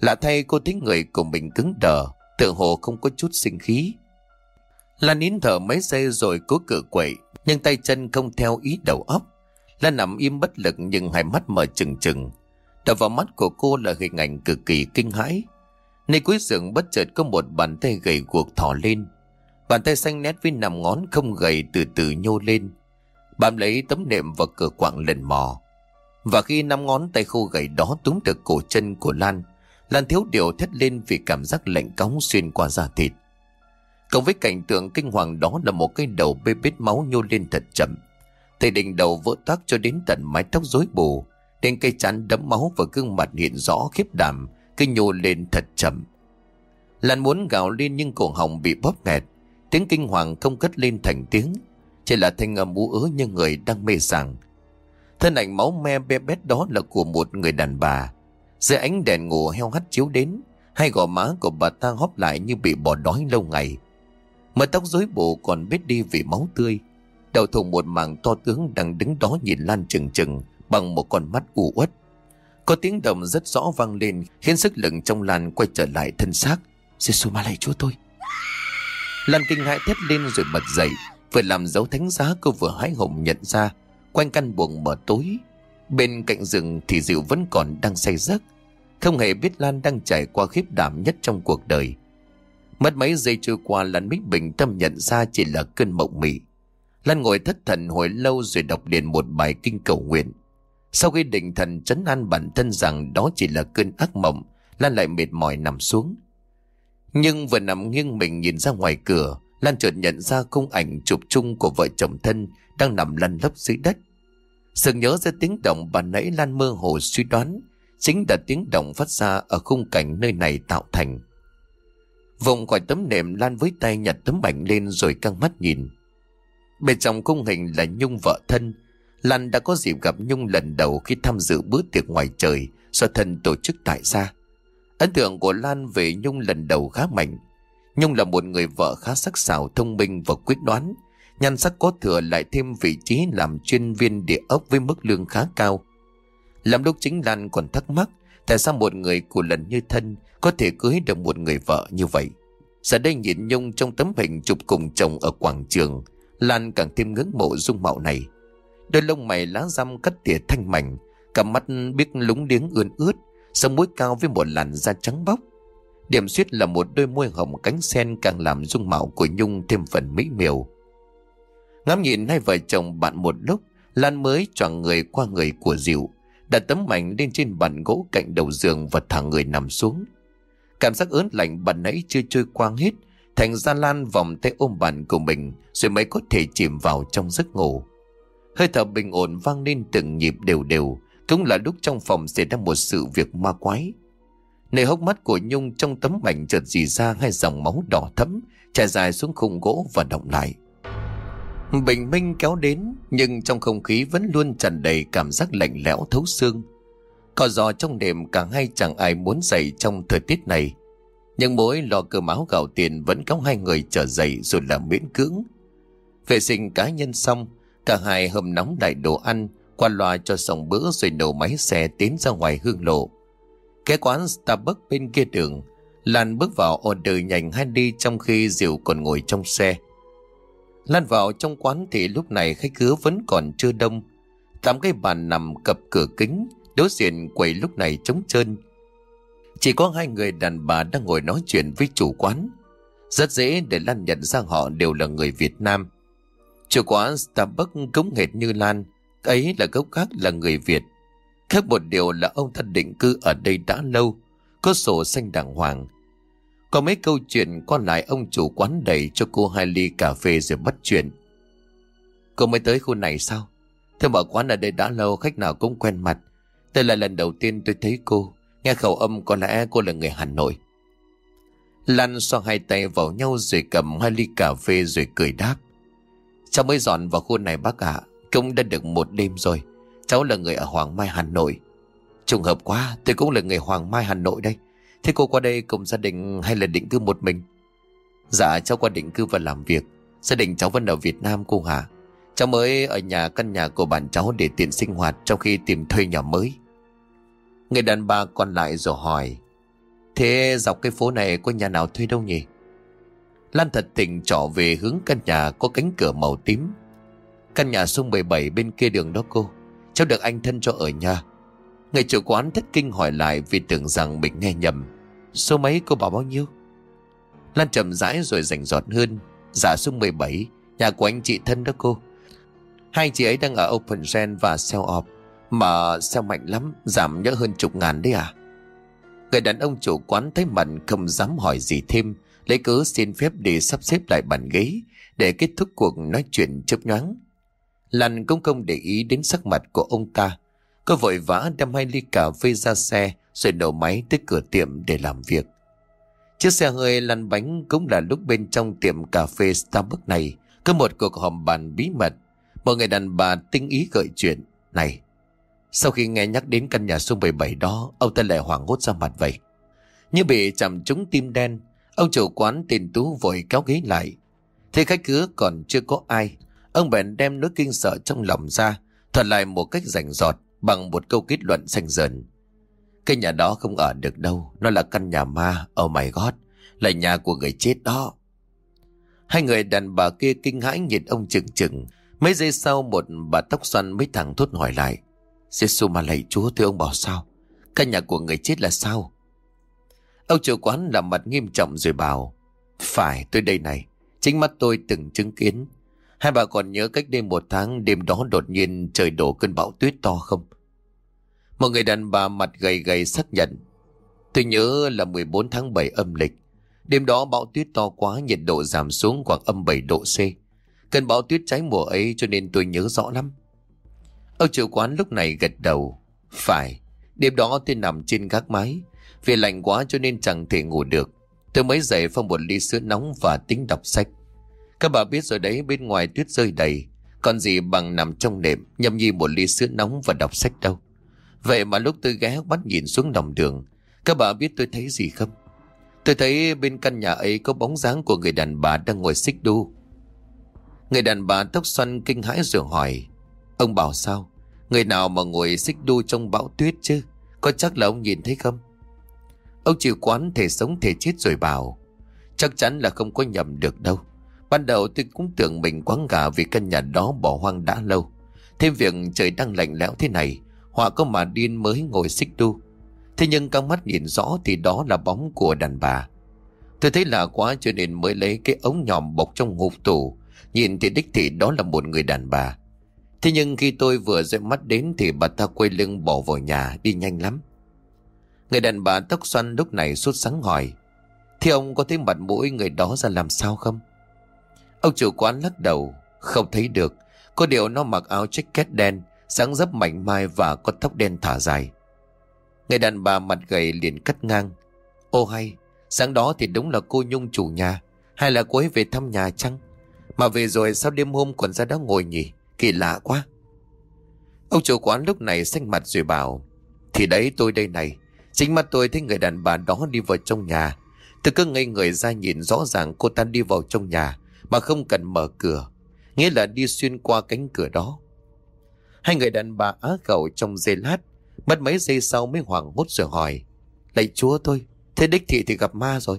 Lạ thay cô thấy người của mình cứng đờ, tự hồ không có chút sinh khí. Lan nín thở mấy giây rồi cố cự quậy, nhưng tay chân không theo ý đầu óc. Lan nằm im bất lực nhưng hai mắt mở trừng trừng. Đập vào mắt của cô là hình ảnh cực kỳ kinh hãi. Nơi cuối giường bất chợt có một bàn tay gầy guộc thỏ lên. Bàn tay xanh nét với nằm ngón không gầy từ từ nhô lên. Bám lấy tấm nệm vào cửa quạng lần mò. Và khi năm ngón tay khô gầy đó túm được cổ chân của Lan, Lan thiếu điều thét lên vì cảm giác lạnh cóng xuyên qua da thịt. Cộng với cảnh tượng kinh hoàng đó là một cái đầu bê bết máu nhô lên thật chậm. Thầy đỉnh đầu vỡ toác cho đến tận mái tóc rối bù, đến cây chán đấm máu và gương mặt hiện rõ khiếp đảm, cứ nhô lên thật chậm. Lan muốn gào lên nhưng cổ họng bị bóp nghẹt, tiếng kinh hoàng không cất lên thành tiếng, chỉ là thanh âm ú ớ như người đang mê sảng. Thân ảnh máu me bé bét đó là của một người đàn bà. Dưới ánh đèn ngủ heo hắt chiếu đến, hai gò má của bà ta hóp lại như bị bỏ đói lâu ngày. Mái tóc rối bù còn biết đi vì máu tươi. Đầu thùng một mảng to tướng đang đứng đó nhìn Lan chừng chừng bằng một con mắt u uất. Có tiếng động rất rõ vang lên khiến sức lực trong Lan quay trở lại thân xác. giê ma lạy chúa tôi. Lan kinh hãi thét lên rồi bật dậy. Vừa làm dấu thánh giá cô vừa hái hùng nhận ra. Quanh căn buồng mở tối. Bên cạnh rừng thì Diệu vẫn còn đang say giấc. Không hề biết Lan đang trải qua khiếp đảm nhất trong cuộc đời. Mất mấy giây trôi qua Lan Bích bình tâm nhận ra chỉ là cơn mộng mị. Lan ngồi thất thần hồi lâu rồi đọc liền một bài kinh cầu nguyện. Sau khi định thần trấn an bản thân rằng đó chỉ là cơn ác mộng, Lan lại mệt mỏi nằm xuống. Nhưng vừa nằm nghiêng mình nhìn ra ngoài cửa, Lan chợt nhận ra khung ảnh chụp chung của vợ chồng thân đang nằm lăn lóc dưới đất. Sự nhớ ra tiếng động bà nãy Lan mơ hồ suy đoán, chính là tiếng động phát ra ở khung cảnh nơi này tạo thành. Vùng khỏi tấm nệm Lan với tay nhặt tấm ảnh lên rồi căng mắt nhìn. Bên trong khung hình là Nhung vợ thân. Lan đã có dịp gặp Nhung lần đầu khi tham dự bữa tiệc ngoài trời do thân tổ chức tại gia. Ấn tượng của Lan về Nhung lần đầu khá mạnh. Nhung là một người vợ khá sắc sảo, thông minh và quyết đoán. Nhan sắc có thừa lại thêm vị trí làm chuyên viên địa ốc với mức lương khá cao. Làm lúc chính Lan còn thắc mắc tại sao một người của lần như thân có thể cưới được một người vợ như vậy. Giờ đây nhìn Nhung trong tấm hình chụp cùng chồng ở quảng trường, Lan càng thêm ngưỡng mộ dung mạo này. Đôi lông mày lá răm cắt tỉa thanh mảnh, cả mắt biết lúng liếng ươn ướt, sống mũi cao với một làn da trắng bóc. Điểm suýt là một đôi môi hồng cánh sen càng làm dung mạo của Nhung thêm phần mỹ miều. Ngắm nhìn hai vợ chồng bạn một lúc, Lan mới chọn người qua người của Diệu, đặt tấm mảnh lên trên bàn gỗ cạnh đầu giường và thả người nằm xuống. Cảm giác ớn lạnh bàn nãy chưa trôi qua hết, thành ra Lan vòng tay ôm bàn của mình rồi mới có thể chìm vào trong giấc ngủ. Hơi thở bình ổn vang lên từng nhịp đều đều, cũng là lúc trong phòng xảy ra một sự việc ma quái. Nơi hốc mắt của Nhung trong tấm ảnh chợt dì ra hai dòng máu đỏ thẫm trải dài xuống khung gỗ và động lại. Bình minh kéo đến nhưng trong không khí vẫn luôn tràn đầy cảm giác lạnh lẽo thấu xương. Có gió trong đêm cả hai chẳng ai muốn dậy trong thời tiết này. Nhưng mỗi lo cơm áo gạo tiền vẫn có hai người trở dậy rồi là miễn cưỡng. Vệ sinh cá nhân xong, cả hai hầm nóng đại đồ ăn, qua loa cho xong bữa rồi nổ máy xe tiến ra ngoài hương lộ. Cái quán Starbucks bên kia đường, Lan bước vào order nhanh hay đi trong khi Diệu còn ngồi trong xe. Lan vào trong quán thì lúc này khách khứa vẫn còn chưa đông. Tám cái bàn nằm cập cửa kính, đối diện quầy lúc này trống trơn. Chỉ có hai người đàn bà đang ngồi nói chuyện với chủ quán. Rất dễ để Lan nhận ra họ đều là người Việt Nam. Chủ quán Starbucks cũng hệt như Lan, ấy là gốc khác là người Việt. Khác một điều là ông thật định cư ở đây đã lâu, có sổ xanh đàng hoàng. Có mấy câu chuyện còn lại ông chủ quán đẩy cho cô hai ly cà phê rồi bắt chuyện. Cô mới tới khu này sao? Thế mở quán ở đây đã lâu khách nào cũng quen mặt. Đây là lần đầu tiên tôi thấy cô. Nghe khẩu âm có lẽ cô là người Hà Nội. Lan xoa hai tay vào nhau rồi cầm hai ly cà phê rồi cười đáp. Cháu mới dọn vào khu này bác ạ. Cũng đã được một đêm rồi. Cháu là người ở Hoàng Mai Hà Nội. Trùng hợp quá, tôi cũng là người Hoàng Mai Hà Nội đây. Thế cô qua đây cùng gia đình hay là định cư một mình? Dạ cháu qua định cư và làm việc. Gia đình cháu vẫn ở Việt Nam cô hả? Cháu mới ở nhà căn nhà của bạn cháu để tiện sinh hoạt trong khi tìm thuê nhà mới. Người đàn bà còn lại rồi hỏi Thế dọc cái phố này có nhà nào thuê đâu nhỉ? Lan thật tình trỏ về hướng căn nhà có cánh cửa màu tím. Căn nhà số 17 bên kia đường đó cô. Cháu được anh thân cho ở nhà. Người chủ quán thất kinh hỏi lại vì tưởng rằng mình nghe nhầm. Số mấy cô bảo bao nhiêu? Lan chậm rãi rồi rành giọt hơn. Dạ số 17, nhà của anh chị thân đó cô. Hai chị ấy đang ở Open Gen và sell off. Mà sell mạnh lắm, giảm nhỡ hơn chục ngàn đấy à? Người đàn ông chủ quán thấy mặt không dám hỏi gì thêm, lấy cớ xin phép để sắp xếp lại bàn ghế để kết thúc cuộc nói chuyện chớp nhoáng. Lan cũng không để ý đến sắc mặt của ông ta. Cô vội vã đem hai ly cà phê ra xe rồi đổ máy tới cửa tiệm để làm việc. Chiếc xe hơi lăn bánh cũng là lúc bên trong tiệm cà phê Starbucks này có một cuộc họp bàn bí mật. Một người đàn bà tinh ý gợi chuyện. Này, sau khi nghe nhắc đến căn nhà số 17 đó, ông ta lại hoảng hốt ra mặt vậy. Như bị chạm trúng tim đen, ông chủ quán tiền tú vội kéo ghế lại. Thế khách cứ còn chưa có ai. Ông bèn đem nỗi kinh sợ trong lòng ra, thuật lại một cách rành rọt bằng một câu kết luận xanh dần. Cái nhà đó không ở được đâu, nó là căn nhà ma, oh my god, là nhà của người chết đó. Hai người đàn bà kia kinh hãi nhìn ông chừng chừng, mấy giây sau một bà tóc xoăn mới thẳng thốt hỏi lại. giê mà lạy chúa thưa ông bảo sao, căn nhà của người chết là sao? Ông chủ quán làm mặt nghiêm trọng rồi bảo, phải tôi đây này, chính mắt tôi từng chứng kiến. Hai bà còn nhớ cách đây một tháng đêm đó đột nhiên trời đổ cơn bão tuyết to không? Một người đàn bà mặt gầy gầy xác nhận. Tôi nhớ là 14 tháng 7 âm lịch. Đêm đó bão tuyết to quá, nhiệt độ giảm xuống khoảng âm 7 độ C. Cơn bão tuyết trái mùa ấy cho nên tôi nhớ rõ lắm. Ông chủ quán lúc này gật đầu. Phải, đêm đó tôi nằm trên gác mái. Vì lạnh quá cho nên chẳng thể ngủ được. Tôi mới dậy phong một ly sữa nóng và tính đọc sách. Các bà biết rồi đấy bên ngoài tuyết rơi đầy. Còn gì bằng nằm trong nệm nhâm nhi một ly sữa nóng và đọc sách đâu. Vậy mà lúc tôi ghé bắt nhìn xuống lòng đường, các bà biết tôi thấy gì không? Tôi thấy bên căn nhà ấy có bóng dáng của người đàn bà đang ngồi xích đu. Người đàn bà tóc xoăn kinh hãi rồi hỏi, ông bảo sao? Người nào mà ngồi xích đu trong bão tuyết chứ? Có chắc là ông nhìn thấy không? Ông chịu quán thể sống thể chết rồi bảo, chắc chắn là không có nhầm được đâu. Ban đầu tôi cũng tưởng mình quáng gà vì căn nhà đó bỏ hoang đã lâu. Thêm việc trời đang lạnh lẽo thế này, Họa có mà điên mới ngồi xích đu Thế nhưng căng mắt nhìn rõ thì đó là bóng của đàn bà. Tôi thấy lạ quá cho nên mới lấy cái ống nhòm bọc trong hộp tủ. Nhìn thì đích thị đó là một người đàn bà. Thế nhưng khi tôi vừa dậy mắt đến thì bà ta quay lưng bỏ vào nhà đi nhanh lắm. Người đàn bà tóc xoăn lúc này sốt sáng hỏi Thì ông có thấy mặt mũi người đó ra làm sao không? Ông chủ quán lắc đầu Không thấy được Có điều nó mặc áo jacket đen sáng dấp mảnh mai và có tóc đen thả dài. Người đàn bà mặt gầy liền cắt ngang. Ô hay, sáng đó thì đúng là cô Nhung chủ nhà, hay là cô ấy về thăm nhà chăng? Mà về rồi sao đêm hôm còn ra đó ngồi nhỉ? Kỳ lạ quá. Ông chủ quán lúc này xanh mặt rồi bảo, thì đấy tôi đây này, chính mắt tôi thấy người đàn bà đó đi vào trong nhà. Tôi cứ ngây người ra nhìn rõ ràng cô ta đi vào trong nhà mà không cần mở cửa. Nghĩa là đi xuyên qua cánh cửa đó. Hai người đàn bà á khẩu trong giây lát, mất mấy giây sau mới hoảng hốt rồi hỏi. Lạy chúa tôi, thế đích thị thì gặp ma rồi.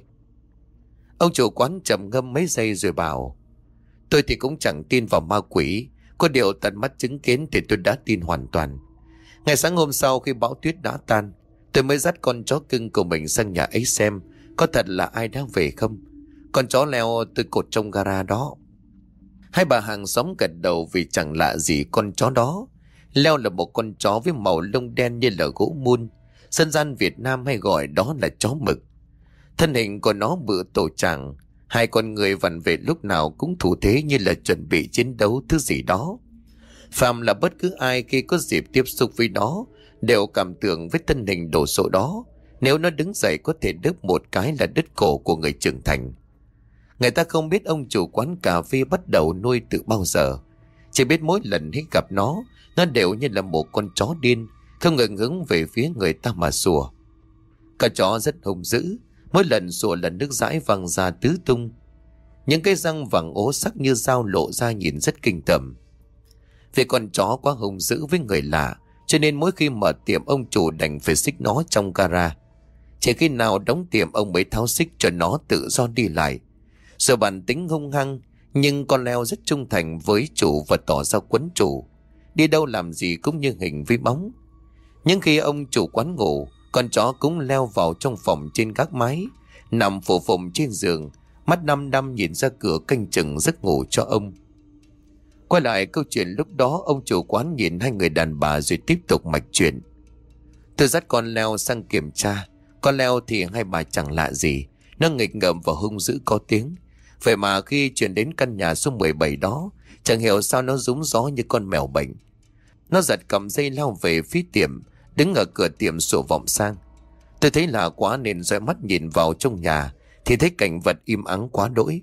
Ông chủ quán trầm ngâm mấy giây rồi bảo. Tôi thì cũng chẳng tin vào ma quỷ, có điều tận mắt chứng kiến thì tôi đã tin hoàn toàn. Ngày sáng hôm sau khi bão tuyết đã tan, tôi mới dắt con chó cưng của mình sang nhà ấy xem có thật là ai đang về không. Con chó leo từ cột trong gara đó. Hai bà hàng xóm gật đầu vì chẳng lạ gì con chó đó. Leo là một con chó với màu lông đen như là gỗ mun. Dân gian Việt Nam hay gọi đó là chó mực. Thân hình của nó bự tổ tràng. Hai con người vặn về lúc nào cũng thủ thế như là chuẩn bị chiến đấu thứ gì đó. Phạm là bất cứ ai khi có dịp tiếp xúc với nó, đều cảm tưởng với thân hình đồ sộ đó. Nếu nó đứng dậy có thể đứt một cái là đứt cổ của người trưởng thành. Người ta không biết ông chủ quán cà phê bắt đầu nuôi từ bao giờ. Chỉ biết mỗi lần hít gặp nó, nó đều như là một con chó điên, không ngừng hướng về phía người ta mà sủa. Cả chó rất hung dữ, mỗi lần sủa lần nước dãi văng ra tứ tung. Những cái răng vàng ố sắc như dao lộ ra nhìn rất kinh tởm. Vì con chó quá hung dữ với người lạ, cho nên mỗi khi mở tiệm ông chủ đành phải xích nó trong gara. Chỉ khi nào đóng tiệm ông mới tháo xích cho nó tự do đi lại, Giờ bản tính hung hăng, nhưng con leo rất trung thành với chủ và tỏ ra quấn chủ. Đi đâu làm gì cũng như hình với bóng. Nhưng khi ông chủ quán ngủ, con chó cũng leo vào trong phòng trên các mái, nằm phổ phồng trên giường, mắt năm năm nhìn ra cửa canh chừng giấc ngủ cho ông. Quay lại câu chuyện lúc đó ông chủ quán nhìn hai người đàn bà rồi tiếp tục mạch chuyện. Tôi dắt con leo sang kiểm tra. Con leo thì hai bà chẳng lạ gì. Nó nghịch ngợm và hung dữ có tiếng. Vậy mà khi chuyển đến căn nhà số 17 đó, chẳng hiểu sao nó rúng gió như con mèo bệnh. Nó giật cầm dây lao về phía tiệm, đứng ở cửa tiệm sổ vọng sang. Tôi thấy lạ quá nên dõi mắt nhìn vào trong nhà, thì thấy cảnh vật im ắng quá đỗi.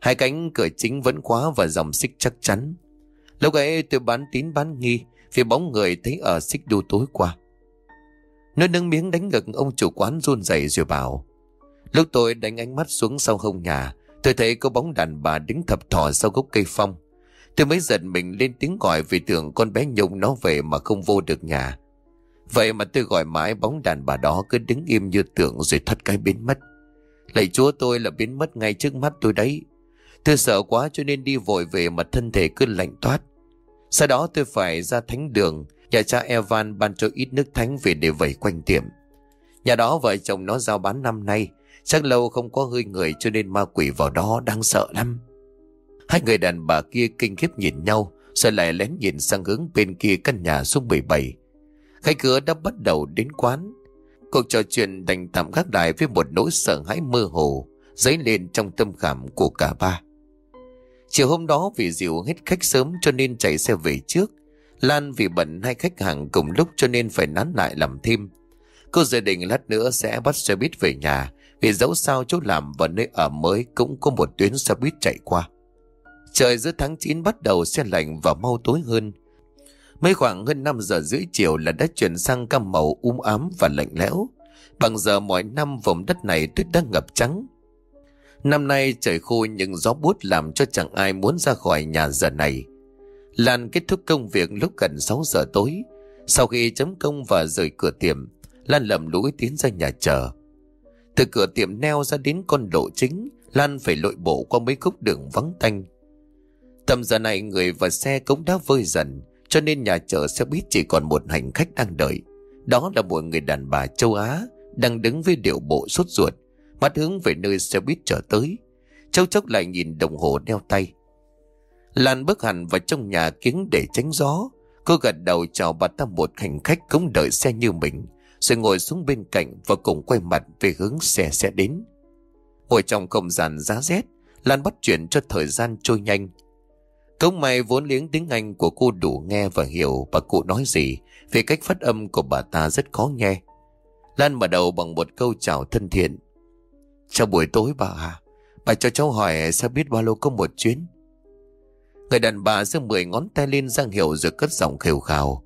Hai cánh cửa chính vẫn khóa và dòng xích chắc chắn. Lúc ấy tôi bán tín bán nghi vì bóng người thấy ở xích đu tối qua. Nó nâng miếng đánh ngực ông chủ quán run rẩy rồi bảo. Lúc tôi đánh ánh mắt xuống sau hông nhà, tôi thấy có bóng đàn bà đứng thập thò sau gốc cây phong. Tôi mới giật mình lên tiếng gọi vì tưởng con bé Nhung nó về mà không vô được nhà. Vậy mà tôi gọi mãi bóng đàn bà đó cứ đứng im như tượng rồi thoát cái biến mất. Lạy chúa tôi là biến mất ngay trước mắt tôi đấy. Tôi sợ quá cho nên đi vội về mà thân thể cứ lạnh toát. Sau đó tôi phải ra thánh đường, nhà cha Evan ban cho ít nước thánh về để vẩy quanh tiệm. Nhà đó vợ chồng nó giao bán năm nay, chắc lâu không có hơi người cho nên ma quỷ vào đó đang sợ lắm. Hai người đàn bà kia kinh khiếp nhìn nhau, rồi lại lén nhìn sang hướng bên kia căn nhà số 17. Khách cửa đã bắt đầu đến quán. Cuộc trò chuyện đành tạm gác lại với một nỗi sợ hãi mơ hồ, dấy lên trong tâm khảm của cả ba. Chiều hôm đó vì dịu hết khách sớm cho nên chạy xe về trước. Lan vì bận hai khách hàng cùng lúc cho nên phải nán lại làm thêm. Cô dự định lát nữa sẽ bắt xe buýt về nhà vì dẫu sao chỗ làm và nơi ở mới cũng có một tuyến xe buýt chạy qua. Trời giữa tháng 9 bắt đầu xe lạnh và mau tối hơn. Mấy khoảng hơn 5 giờ rưỡi chiều là đã chuyển sang cam màu um ám và lạnh lẽo. Bằng giờ mỗi năm vùng đất này tuyết đã ngập trắng. Năm nay trời khô nhưng gió bút làm cho chẳng ai muốn ra khỏi nhà giờ này. Lan kết thúc công việc lúc gần 6 giờ tối. Sau khi chấm công và rời cửa tiệm, Lan lầm lũi tiến ra nhà chờ. Từ cửa tiệm neo ra đến con lộ chính, Lan phải lội bộ qua mấy khúc đường vắng tanh. Tầm giờ này người và xe cũng đã vơi dần, cho nên nhà chở xe buýt chỉ còn một hành khách đang đợi. Đó là một người đàn bà châu Á, đang đứng với điệu bộ sốt ruột, mắt hướng về nơi xe buýt trở tới. Châu chốc lại nhìn đồng hồ đeo tay. Lan bước hẳn vào trong nhà kiếng để tránh gió. Cô gật đầu chào bà ta một hành khách cũng đợi xe như mình, rồi ngồi xuống bên cạnh và cùng quay mặt về hướng xe sẽ đến. Ngồi trong không gian giá rét, Lan bắt chuyện cho thời gian trôi nhanh. Công mày vốn liếng tiếng Anh của cô đủ nghe và hiểu bà cụ nói gì vì cách phát âm của bà ta rất khó nghe. Lan mở đầu bằng một câu chào thân thiện. Chào buổi tối bà à, bà cho cháu hỏi sao biết ba lô có một chuyến. Người đàn bà giơ mười ngón tay lên giang hiệu rồi cất giọng khều khào.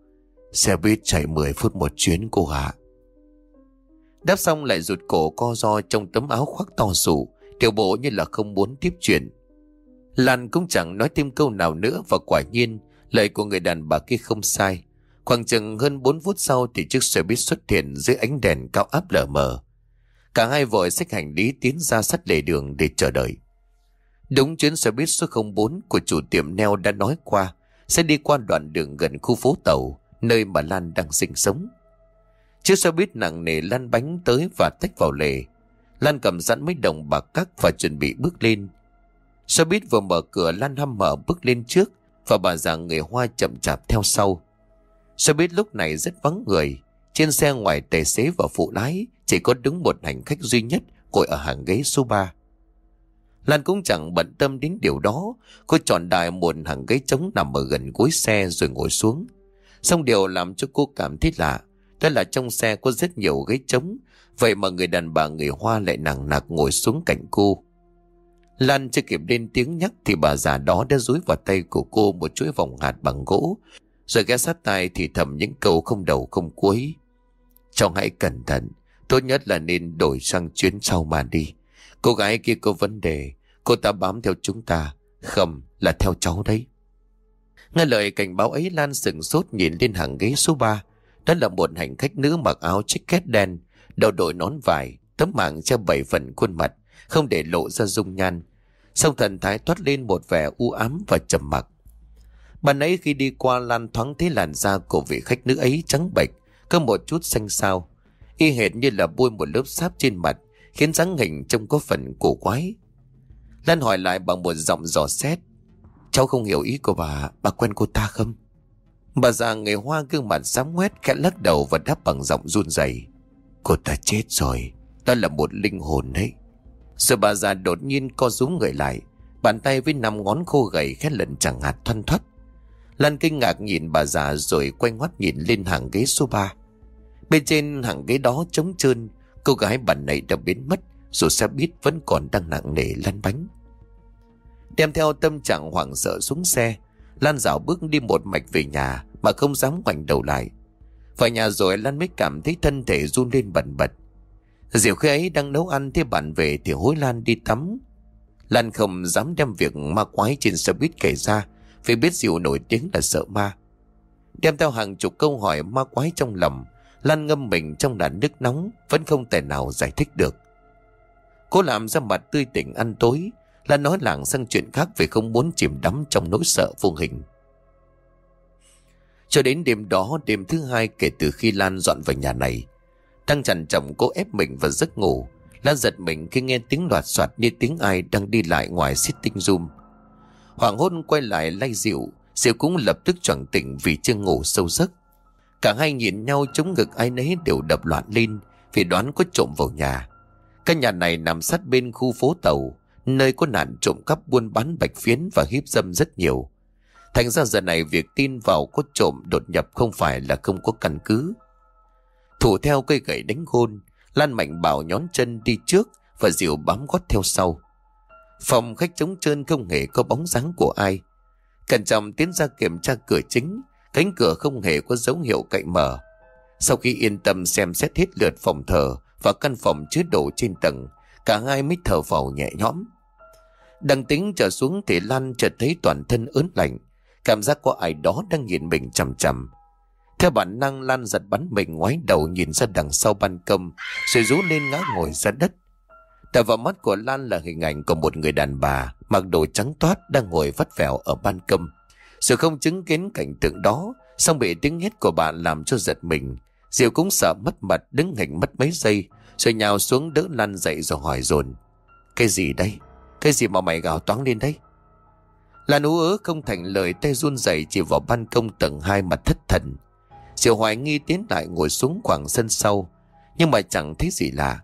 Xe buýt chạy 10 phút một chuyến cô hạ. Đáp xong lại rụt cổ co ro trong tấm áo khoác to sủ, tiểu bộ như là không muốn tiếp chuyện. Lan cũng chẳng nói thêm câu nào nữa và quả nhiên lời của người đàn bà kia không sai. Khoảng chừng hơn 4 phút sau thì chiếc xe buýt xuất hiện dưới ánh đèn cao áp lờ mờ. Cả hai vội xách hành lý tiến ra sát lề đường để chờ đợi. Đúng chuyến xe buýt số 04 của chủ tiệm neo đã nói qua sẽ đi qua đoạn đường gần khu phố tàu nơi mà Lan đang sinh sống. Chiếc xe buýt nặng nề lăn bánh tới và tách vào lề. Lan cầm sẵn mấy đồng bạc cắt và chuẩn bị bước lên. Xe buýt vừa mở cửa, Lan hăm mở bước lên trước và bà già người Hoa chậm chạp theo sau. Xe buýt lúc này rất vắng người. Trên xe ngoài tài xế và phụ lái, chỉ có đứng một hành khách duy nhất ngồi ở hàng ghế số 3. Lan cũng chẳng bận tâm đến điều đó. Cô chọn đại một hàng ghế trống nằm ở gần cuối xe rồi ngồi xuống. Xong điều làm cho cô cảm thấy lạ. Đó là trong xe có rất nhiều ghế trống. Vậy mà người đàn bà, người Hoa lại nặng nặc ngồi xuống cạnh cô. Lan chưa kịp lên tiếng nhắc thì bà già đó đã dúi vào tay của cô một chuỗi vòng hạt bằng gỗ. Rồi ghé sát tai thì thầm những câu không đầu không cuối. Trong hãy cẩn thận. Tốt nhất là nên đổi sang chuyến sau mà đi. Cô gái kia có vấn đề. Cô ta bám theo chúng ta. Không là theo cháu đấy. Nghe lời cảnh báo ấy, Lan sừng sốt nhìn lên hàng ghế số 3. Đó là một hành khách nữ mặc áo jacket đen, đầu đội nón vải, tấm mạng che bảy phần khuôn mặt, không để lộ ra dung nhan. Song thần thái toát lên một vẻ u ám và trầm mặc. Bạn ấy khi đi qua Lan thoáng thấy làn da của vị khách nữ ấy trắng bệch, Có một chút xanh xao Y hệt như là bôi một lớp sáp trên mặt Khiến dáng hình trông có phần cổ quái Lan hỏi lại bằng một giọng dò xét Cháu không hiểu ý của bà Bà quen cô ta không Bà già người hoa gương mặt sám ngoét Khẽ lắc đầu và đáp bằng giọng run rẩy. Cô ta chết rồi, ta là một linh hồn đấy. Rồi bà già đột nhiên co rúm người lại, Bàn tay với năm ngón khô gầy khét lần chẳng hạt thoăn thoắt. Lan kinh ngạc nhìn bà già rồi quay ngoắt nhìn lên hàng ghế số 3 Bên trên hàng ghế đó trống trơn, Cô gái bản này đã biến mất, Dù xe buýt vẫn còn đang nặng nề lăn bánh. Đem theo tâm trạng hoảng sợ xuống xe Lan dạo bước đi một mạch về nhà Mà không dám ngoảnh đầu lại. Vào nhà rồi Lan mới cảm thấy thân thể run lên bẩn bật. Diệu khi ấy đang nấu ăn Thế bạn về thì hối Lan đi tắm. Lan không dám đem việc ma quái trên xe buýt kể ra, Vì biết Diệu nổi tiếng là sợ ma. Đem theo hàng chục câu hỏi ma quái trong lòng, Lan ngâm mình trong đàn nước nóng, Vẫn không thể nào giải thích được. Cô làm ra mặt tươi tỉnh ăn tối Lan nói làng sang chuyện khác Vì không muốn chìm đắm trong nỗi sợ vô hình. Cho đến đêm đó Đêm thứ hai kể từ khi Lan dọn vào nhà này Đang chằn chồng cô ép mình vào giấc ngủ Lan giật mình khi nghe tiếng loạt soạt Như tiếng ai đang đi lại ngoài sitting room. Hoàng hôn quay lại lay dịu Diệu cũng lập tức choàng tỉnh vì chưa ngủ sâu giấc. Cả hai nhìn nhau chống ngực ai nấy đều đập loạn lên vì đoán có trộm vào nhà. Căn nhà này nằm sát bên khu phố tàu, nơi có nạn trộm cắp buôn bán bạch phiến và hiếp dâm rất nhiều. Thành ra giờ này việc tin vào có trộm đột nhập không phải là không có căn cứ. Thủ theo cây gậy đánh gôn, Lan Mạnh bảo nhón chân đi trước và Diệu bám gót theo sau. Phòng khách trống trơn không hề có bóng dáng của ai. Cẩn trọng tiến ra kiểm tra cửa chính, Cánh cửa không hề có dấu hiệu cậy mở. Sau khi yên tâm xem xét hết lượt phòng thờ và căn phòng chứa đồ trên tầng, cả hai mới thở phào nhẹ nhõm đang tính trở xuống thì Lan chợt thấy toàn thân ớn lạnh, cảm giác có ai đó đang nhìn mình chằm chằm. Theo bản năng Lan giật bắn mình ngoái đầu nhìn ra đằng sau ban công, rồi rú lên ngã ngồi ra đất. Đập vào mắt của Lan là hình ảnh của một người đàn bà mặc đồ trắng toát đang ngồi vắt vẻo ở ban công. Sự không chứng kiến cảnh tượng đó song bị tiếng hét của bạn làm cho giật mình Diệu cũng sợ mất mặt đứng hình mất mấy giây Rồi nhào xuống đỡ Lan dậy rồi hỏi dồn Cái gì đây cái gì mà mày gào toáng lên đấy? Lan ú ớ không thành lời tay run rẩy chỉ vào ban công tầng 2 mà thất thần. Diệu hoài nghi tiến lại ngồi xuống khoảng sân sau Nhưng mà chẳng thấy gì lạ.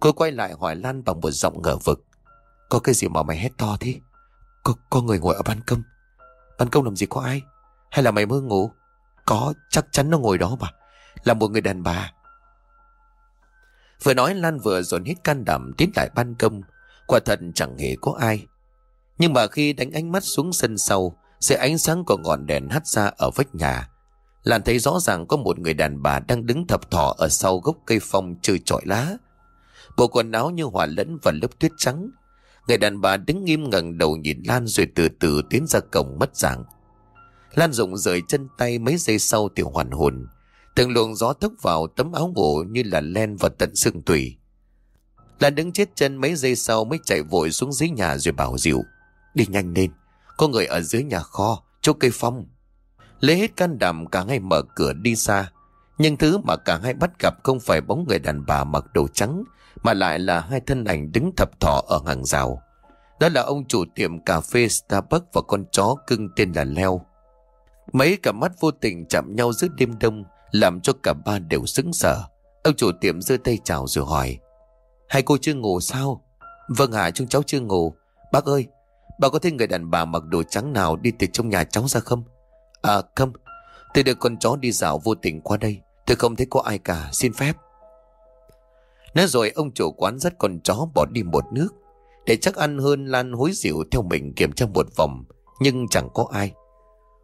Cô quay lại hỏi Lan bằng một giọng ngờ vực. Có cái gì mà mày hét to thế? Có, có người ngồi ở ban công. Ban công làm gì có ai? Hay là mày mơ ngủ? Có chắc chắn nó ngồi đó mà. Là một người đàn bà. Vừa nói Lan vừa dồn hết can đảm tiến lại ban công. Quả thật chẳng hề có ai Nhưng mà khi đánh ánh mắt xuống sân sau, Sẽ ánh sáng của ngọn đèn hắt ra ở vách nhà Lan thấy rõ ràng có một người đàn bà đang đứng thập thỏ ở sau gốc cây phong chơi trọi lá. Bộ quần áo như hòa lẫn và lớp tuyết trắng Người đàn bà đứng nghiêm ngẩng đầu nhìn Lan rồi từ từ tiến ra cổng mất dạng. Lan rụng rời chân tay mấy giây sau thì hoàn hồn. Từng luồng gió thốc vào tấm áo ngủ như là len vào tận xương tủy. Là đứng chết chân mấy giây sau mới chạy vội xuống dưới nhà rồi bảo Diệu. Đi nhanh lên, có người ở dưới nhà kho, chỗ cây phong. Lấy hết can đảm cả hai mở cửa đi xa. Nhưng thứ mà cả hai bắt gặp không phải bóng người đàn bà mặc đồ trắng mà lại là hai thân ảnh đứng thập thọ ở hàng rào. Đó là ông chủ tiệm cà phê Starbucks và con chó cưng tên là Leo. Mấy cả mắt vô tình chạm nhau giữa đêm đông làm cho cả ba đều sững sờ. Ông chủ tiệm giơ tay chào rồi hỏi. Hai cô chưa ngủ sao? Vâng ạ, chúng cháu chưa ngủ. Bác ơi, bà có thấy người đàn bà mặc đồ trắng nào đi từ trong nhà cháu ra không? À không, tôi được con chó đi dạo vô tình qua đây. Tôi không thấy có ai cả, xin phép. Nói rồi ông chủ quán dắt con chó bỏ đi một nước. Để chắc ăn hơn Lan hối rượu theo mình kiểm tra một vòng. Nhưng chẳng có ai.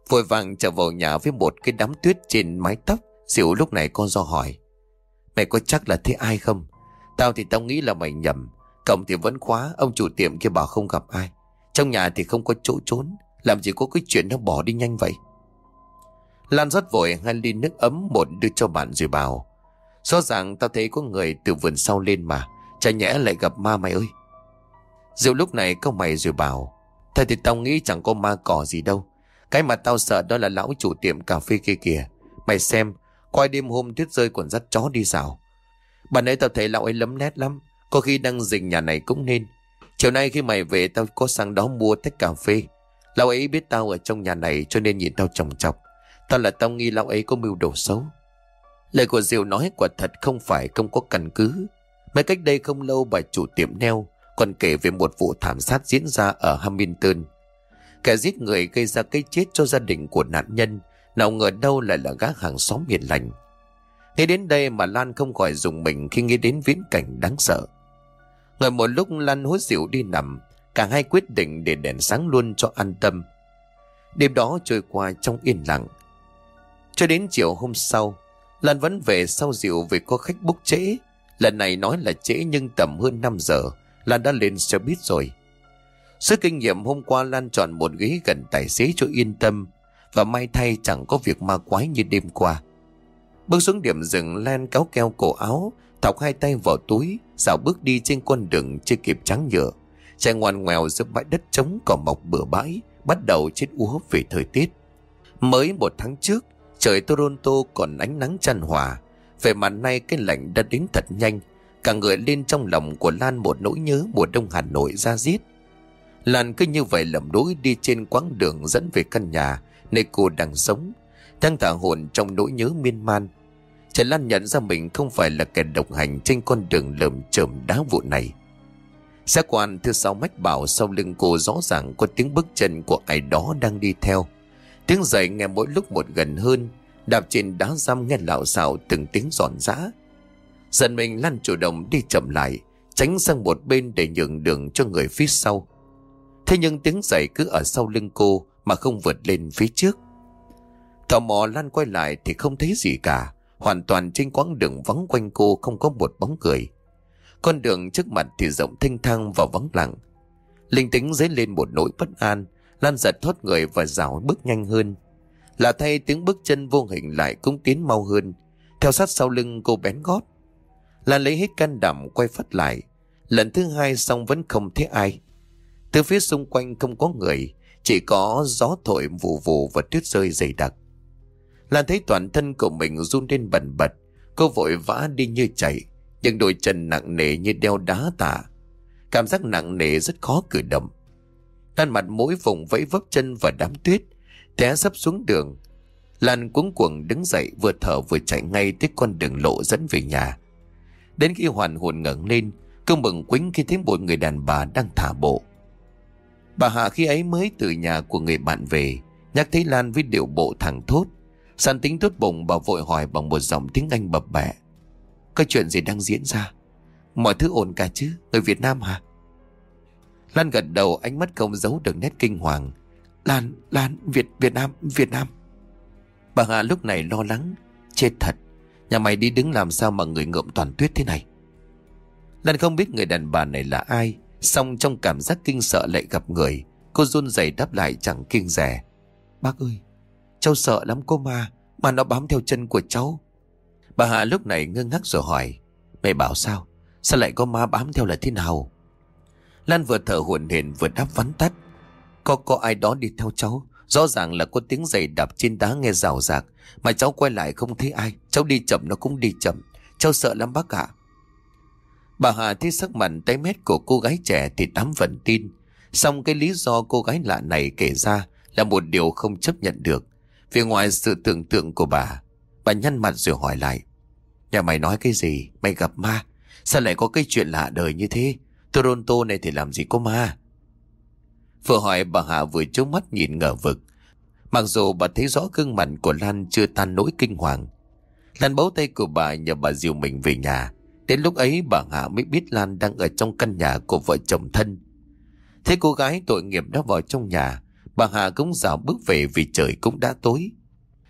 Vội vàng trở vào nhà với một cái đám tuyết trên mái tóc. Diệu lúc này con do hỏi. Mày có chắc là thấy ai không? Tao thì tao nghĩ là mày nhầm. Cổng thì vẫn khóa, ông chủ tiệm kia bảo không gặp ai. Trong nhà thì không có chỗ trốn. Làm gì có cái chuyện nó bỏ đi nhanh vậy? Lan rót vội hai ly nước ấm một đưa cho bạn rồi bảo. Rõ ràng tao thấy có người từ vườn sau lên mà Chả nhẽ lại gặp ma mày ơi Diệu lúc này câu mày rồi bảo Thật thì tao nghĩ chẳng có ma cỏ gì đâu Cái mà tao sợ đó là lão chủ tiệm cà phê kia kìa Mày xem Coi đêm hôm tuyết rơi còn dắt chó đi xào. Bạn ấy tao thấy lão ấy lấm nét lắm. Có khi đang dịch nhà này cũng nên. Chiều nay khi mày về tao có sang đó mua tách cà phê. Lão ấy biết tao ở trong nhà này cho nên nhìn tao chồng chọc. Tao là tao nghi lão ấy có mưu đồ xấu. Lời của Diệu nói quả thật không phải không có căn cứ. Mấy cách đây không lâu bà chủ tiệm neo còn kể về một vụ thảm sát diễn ra ở Hamilton. Kẻ giết người gây ra cái chết cho gia đình của nạn nhân, nào ngờ đâu lại là gác hàng xóm hiền lành. Nghe đến đây mà Lan không khỏi dùng mình khi nghĩ đến viễn cảnh đáng sợ. Ngồi một lúc Lan hối rượu đi nằm, cả hai quyết định để đèn sáng luôn cho an tâm. Đêm đó trôi qua trong yên lặng. Cho đến chiều hôm sau, Lan vẫn về sau rượu vì có khách bốc trễ. Lần này nói là trễ nhưng tầm hơn 5 giờ, Lan đã lên xe buýt rồi. Sự kinh nghiệm hôm qua Lan chọn một ghế gần tài xế cho yên tâm và may thay chẳng có việc ma quái như đêm qua. Bước xuống điểm dừng Lan kéo keo cổ áo, thọc hai tay vào túi, dạo bước đi trên con đường chưa kịp trắng nhựa. Chạy ngoan ngoèo giữa bãi đất trống cỏ mọc bừa bãi, bắt đầu chết úa về thời tiết. Mới một tháng trước, trời Toronto còn ánh nắng chăn hòa. Về mặt nay cái lạnh đã đến thật nhanh, cả người lên trong lòng của Lan một nỗi nhớ mùa đông Hà Nội ra giết. Lan cứ như vậy lầm đối đi trên quãng đường dẫn về căn nhà nơi cô đang sống, đang thả hồn trong nỗi nhớ miên man. Trần Lan nhận ra mình không phải là kẻ độc hành trên con đường lởm chởm đá vụ này. Giác quan thứ sáu mách bảo sau lưng cô rõ ràng có tiếng bước chân của ai đó đang đi theo. Tiếng giày nghe mỗi lúc một gần hơn, đạp trên đá răm nghe lạo xạo từng tiếng giòn giã. Dần mình Lan chủ động đi chậm lại, tránh sang một bên để nhường đường cho người phía sau. Thế nhưng tiếng giày cứ ở sau lưng cô mà không vượt lên phía trước. Tò mò Lan quay lại thì không thấy gì cả. Hoàn toàn trên quãng đường vắng quanh cô không có một bóng người. Con đường trước mặt thì rộng thanh thang và vắng lặng. Linh tính dấy lên một nỗi bất an. Lan giật thoát người và rảo bước nhanh hơn. Là thay tiếng bước chân vô hình lại cũng tiến mau hơn. Theo sát sau lưng cô bén gót. Lan lấy hết can đảm quay phát lại. Lần thứ hai xong vẫn không thấy ai. Từ phía xung quanh không có người, chỉ có gió thổi vù vù và tuyết rơi dày đặc. Lan thấy toàn thân của mình run lên bần bật, cô vội vã đi như chạy, nhưng đôi chân nặng nề như đeo đá tả. Cảm giác nặng nề rất khó cử động. Lan mặt mũi vùng vẫy vấp chân và đám tuyết, té sắp xuống đường. Lan cuống cuồng đứng dậy vừa thở vừa chạy ngay tới con đường lộ dẫn về nhà. Đến khi hoàn hồn ngẩng lên, cô mừng quính khi thấy một người đàn bà đang thả bộ. Bà Hạ khi ấy mới từ nhà của người bạn về, nhắc thấy Lan với điệu bộ thẳng thốt. Sàn tính tốt bụng bà vội hỏi bằng một giọng tiếng Anh bập bẹ. Có chuyện gì đang diễn ra? Mọi thứ ổn cả chứ, người Việt Nam hả? Lan gật đầu ánh mắt không giấu được nét kinh hoàng. Lan, Lan, Việt, Việt Nam, Việt Nam. Bà Hạ lúc này lo lắng. Chết thật, nhà mày đi đứng làm sao mà người ngợm toàn tuyết thế này? Lan không biết người đàn bà này là ai, Xong trong cảm giác kinh sợ lại gặp người Cô run rẩy đáp lại chẳng kinh rẻ Bác ơi Cháu sợ lắm cô ma, Mà nó bám theo chân của cháu. Bà Hạ lúc này ngơ ngác rồi hỏi, mẹ bảo sao? Sao lại có ma bám theo là thế nào? Lan vừa thở hổn hển vừa đáp vắn tắt, Có có ai đó đi theo cháu. Rõ ràng là có tiếng giày đạp trên đá nghe rào rạc, Mà cháu quay lại không thấy ai. Cháu đi chậm, nó cũng đi chậm. Cháu sợ lắm bác ạ. Bà Hà thấy sắc mặt tái mét của cô gái trẻ thì tám vẫn tin. Xong cái lý do cô gái lạ này kể ra là một điều không chấp nhận được. Vì ngoài sự tưởng tượng của bà, bà nhăn mặt rồi hỏi lại. Nhà mày nói cái gì? Mày gặp ma? Sao lại có cái chuyện lạ đời như thế? Toronto này thì làm gì có ma? Vừa hỏi bà hạ vừa trố mắt nhìn ngờ vực. Mặc dù bà thấy rõ gương mặt của Lan chưa tan nỗi kinh hoàng. Lan bấu tay của bà nhờ bà dìu mình về nhà. Đến lúc ấy bà Hạ mới biết Lan đang ở trong căn nhà của vợ chồng thân. Thế cô gái tội nghiệp đã vào trong nhà, bà hà cũng dạo bước về vì trời cũng đã tối.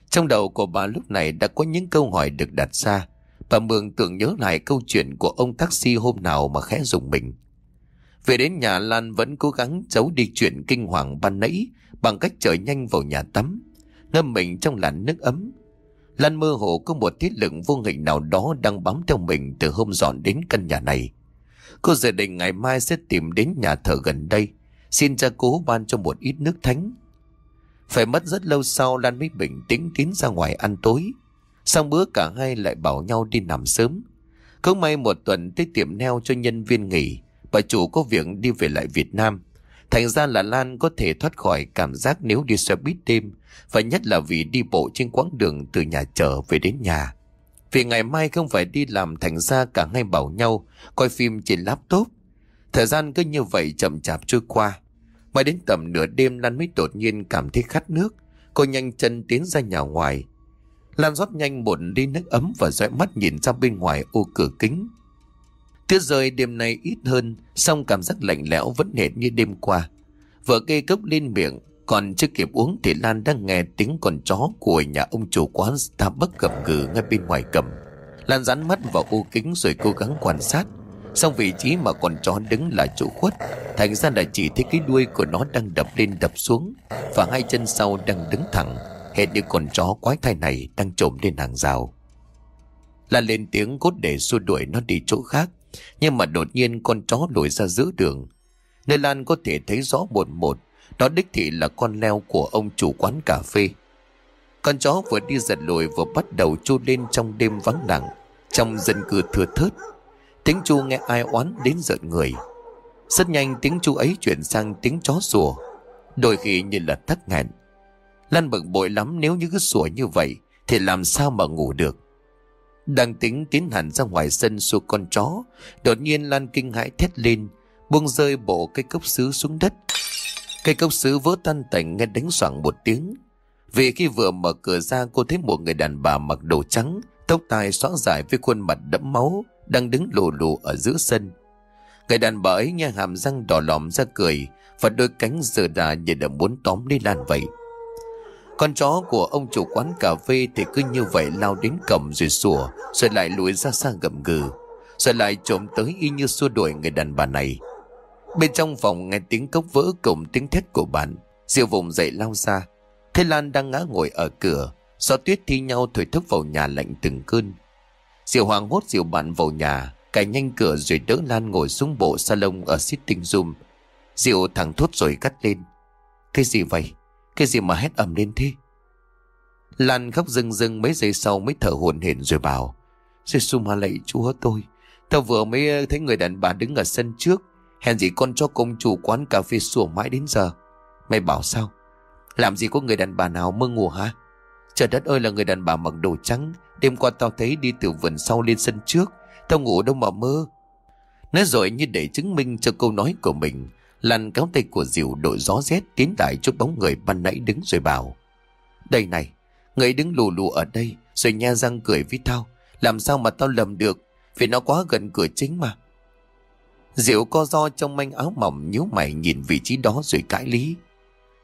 Trong đầu của bà lúc này đã có những câu hỏi được đặt ra. Bà mường tưởng nhớ lại câu chuyện của ông taxi hôm nào mà khẽ dùng mình. Về đến nhà Lan vẫn cố gắng giấu đi chuyện kinh hoàng ban nãy bằng cách trở nhanh vào nhà tắm, ngâm mình trong làn nước ấm Lan mơ hồ có một thiết lực vô hình nào đó đang bám theo mình từ hôm dọn đến căn nhà này. Cô dự định ngày mai sẽ tìm đến nhà thờ gần đây, xin cha cố ban cho một ít nước thánh. Phải mất rất lâu sau Lan mới bình tĩnh tiến ra ngoài ăn tối. Xong bữa cả hai lại bảo nhau đi nằm sớm. Không may một tuần tới tiệm neo cho nhân viên nghỉ, bà chủ có việc đi về lại Việt Nam. Thành ra là Lan có thể thoát khỏi cảm giác nếu đi xe buýt đêm, và nhất là vì đi bộ trên quãng đường từ nhà trở về đến nhà. Vì ngày mai không phải đi làm thành ra cả hai bảo nhau coi phim trên laptop. Thời gian cứ như vậy chậm chạp trôi qua. mãi đến tầm nửa đêm Lan mới đột nhiên cảm thấy khát nước. Cô nhanh chân tiến ra nhà ngoài. Lan rót nhanh một ly nước ấm và dõi mắt nhìn ra bên ngoài ô cửa kính. Tuyết rơi đêm nay ít hơn, song cảm giác lạnh lẽo vẫn hệt như đêm qua. Vợ kê cốc lên miệng, còn chưa kịp uống thì Lan đang nghe tiếng con chó của nhà ông chủ quán Starbucks gầm gừ ngay bên ngoài cầm. Lan dán mắt vào ô kính rồi cố gắng quan sát. Xong vị trí mà con chó đứng là chỗ khuất, Thành ra là chỉ thấy cái đuôi của nó đang đập lên đập xuống, Và hai chân sau đang đứng thẳng, Hệt như con chó quái thai này đang trộm lên hàng rào. Lan lên tiếng cốt để xua đuổi nó đi chỗ khác, Nhưng mà đột nhiên con chó lùi ra giữa đường. Nơi Lan có thể thấy rõ một một, Đó đích thị là con leo của ông chủ quán cà phê. Con chó vừa đi giật lùi vừa bắt đầu chu lên trong đêm vắng lặng, Trong dân cư thưa thớt. Tiếng chu nghe ai oán đến giận người. Rất nhanh tiếng chu ấy chuyển sang tiếng chó sủa. Đôi khi như là thất nghẹn. Lan bực bội lắm nếu như cứ sủa như vậy Thì làm sao mà ngủ được. Đang tính tiến hẳn ra ngoài sân xua con chó, Đột nhiên Lan kinh hãi thét lên, Buông rơi bộ cây cốc sứ xuống đất. Cây cốc sứ vỡ tan tành nghe đánh soảng một tiếng. Vì khi vừa mở cửa ra, cô thấy một người đàn bà mặc đồ trắng, Tóc tai xõa dài với khuôn mặt đẫm máu đang đứng lù lù ở giữa sân. Người đàn bà ấy nghe hàm răng đỏ lòm ra cười và đôi cánh giờ đà như đã muốn tóm lấy Lan vậy. Con chó của ông chủ quán cà phê thì cứ như vậy lao đến cầm rồi sủa, rồi lại lùi ra xa gầm gừ, rồi lại trộm tới y như xua đuổi người đàn bà này. Bên trong phòng nghe tiếng cốc vỡ cùng tiếng thét của bạn, Diệu vùng dậy lao ra. Thế Lan đang ngã ngồi ở cửa, gió tuyết thi nhau thổi thức vào nhà lạnh từng cơn. Diệu Hoàng hốt Diệu bạn vào nhà, cài nhanh cửa rồi đỡ Lan ngồi xuống bộ salon ở sitting room. Diệu thẳng thốt rồi cắt lên. Cái gì vậy? Cái gì mà hét ầm lên thế? Lan khóc rưng rưng mấy giây sau mới thở hổn hển rồi bảo. giê mà lạy chúa tôi. Tao vừa mới ờ, thấy người đàn bà đứng ở sân trước. Hèn gì con cho công chủ quán cà phê sủa mãi đến giờ. Mày bảo sao? Làm gì có người đàn bà nào mơ ngủ hả? Trời đất ơi là người đàn bà mặc đồ trắng. Đêm qua tao thấy đi từ vườn sau lên sân trước. Tao ngủ đâu mà mơ. Nói rồi như để chứng minh cho câu nói của mình, Lăn kéo tay của Diệu đội gió rét Tiến lại chút bóng người ban nãy đứng rồi bảo, Đây này, Người đứng lù lù ở đây Rồi nha răng cười với tao. Làm sao mà tao lầm được? Vì nó quá gần cửa chính mà. Diệu co do trong manh áo mỏng nhíu mày nhìn vị trí đó rồi cãi lý,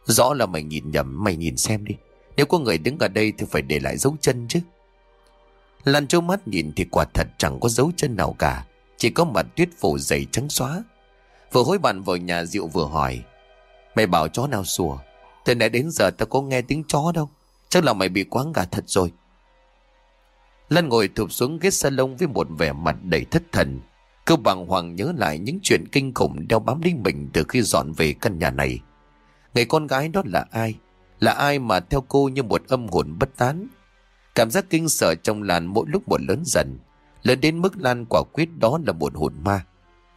Rõ là mày nhìn nhầm, Mày nhìn xem đi. Nếu có người đứng ở đây thì phải để lại dấu chân chứ. Lan trâu mắt nhìn thì quả thật chẳng có dấu chân nào cả. Chỉ có mặt tuyết phủ dày trắng xóa. Vừa hối bạn vào nhà Diệu vừa hỏi, Mày bảo chó nào sủa? Từ nãy đến giờ tao có nghe tiếng chó đâu. Chắc là mày bị quáng gà thật rồi. Lan ngồi thụp xuống ghế salon với một vẻ mặt đầy thất thần. Cứ bằng hoàng nhớ lại những chuyện kinh khủng đeo bám đến mình từ khi dọn về căn nhà này. Người con gái đó là ai? Là ai mà theo cô như một âm hồn bất tán Cảm giác kinh sợ trong Lan mỗi lúc một lớn dần. Lớn đến mức Lan quả quyết đó là một hồn ma.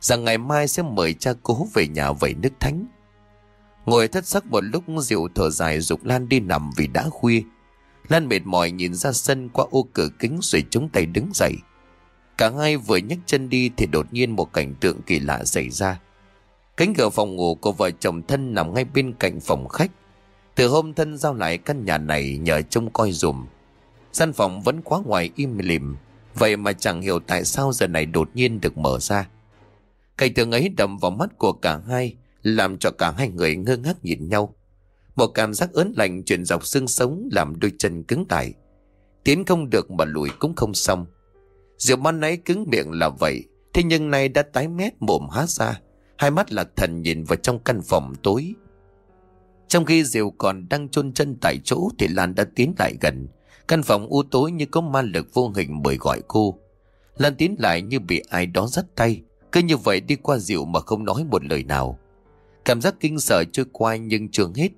Rằng ngày mai sẽ mời cha cố về nhà vẩy nước thánh. Ngồi thất sắc một lúc rượu thở dài dục Lan đi nằm vì đã khuya. Lan mệt mỏi nhìn ra sân qua ô cửa kính rồi chống tay đứng dậy. Cả hai vừa nhấc chân đi thì đột nhiên một cảnh tượng kỳ lạ xảy ra. Cánh cửa phòng ngủ của vợ chồng thân nằm ngay bên cạnh phòng khách. Từ hôm thân giao lại căn nhà này nhờ trông coi dùm. Gian phòng vẫn quá ngoài im lìm, Vậy mà chẳng hiểu tại sao giờ này đột nhiên được mở ra. Cây tường ấy đầm vào mắt của cả hai, Làm cho cả hai người ngơ ngác nhìn nhau. Một cảm giác ớn lạnh chuyển dọc xương sống Làm đôi chân cứng tại Tiến không được mà lùi cũng không xong. Diệu ban nãy cứng miệng là vậy, Thế nhưng nay đã tái mét mồm há ra. Hai mắt lạc thần nhìn vào trong căn phòng tối. Trong khi Diệu còn đang chôn chân tại chỗ Thì Lan đã tiến lại gần Căn phòng u tối như có ma lực vô hình mời gọi cô. Lan tiến lại như bị ai đó dắt tay. Cứ như vậy đi qua Diệu mà không nói một lời nào. Cảm giác kinh sợ trôi qua nhưng chưa hết.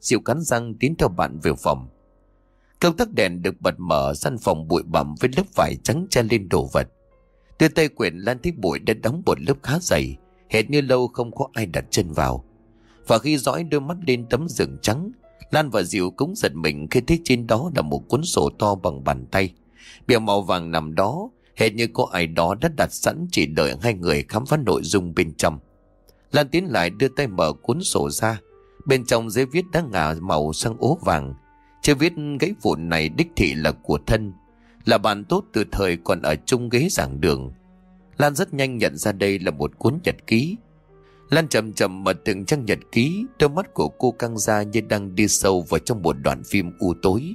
Diệu cắn răng tiến theo bạn về phòng. Công tắc đèn được bật mở Căn phòng bụi bặm với lớp vải trắng che lên đồ vật Đưa tay quyển Lan thấy bụi đã đóng một lớp khá dày Hệt như lâu không có ai đặt chân vào và khi dõi đôi mắt lên tấm rừng trắng, Lan và Diệu cũng giật mình khi thấy trên đó là một cuốn sổ to bằng bàn tay. Bìa màu vàng nằm đó, Hệt như có ai đó đã đặt sẵn chỉ đợi hai người khám phá nội dung bên trong. Lan tiến lại đưa tay mở cuốn sổ ra. Bên trong giấy viết đã ngả màu sang ố vàng. Chữ viết gãy vụn này đích thị là của thân, Là bạn tốt từ thời còn ở chung ghế giảng đường. Lan rất nhanh nhận ra đây là một cuốn nhật ký. Lan chậm chậm mở từng trang nhật ký, Đôi mắt của cô căng ra như đang đi sâu vào trong một đoạn phim u tối.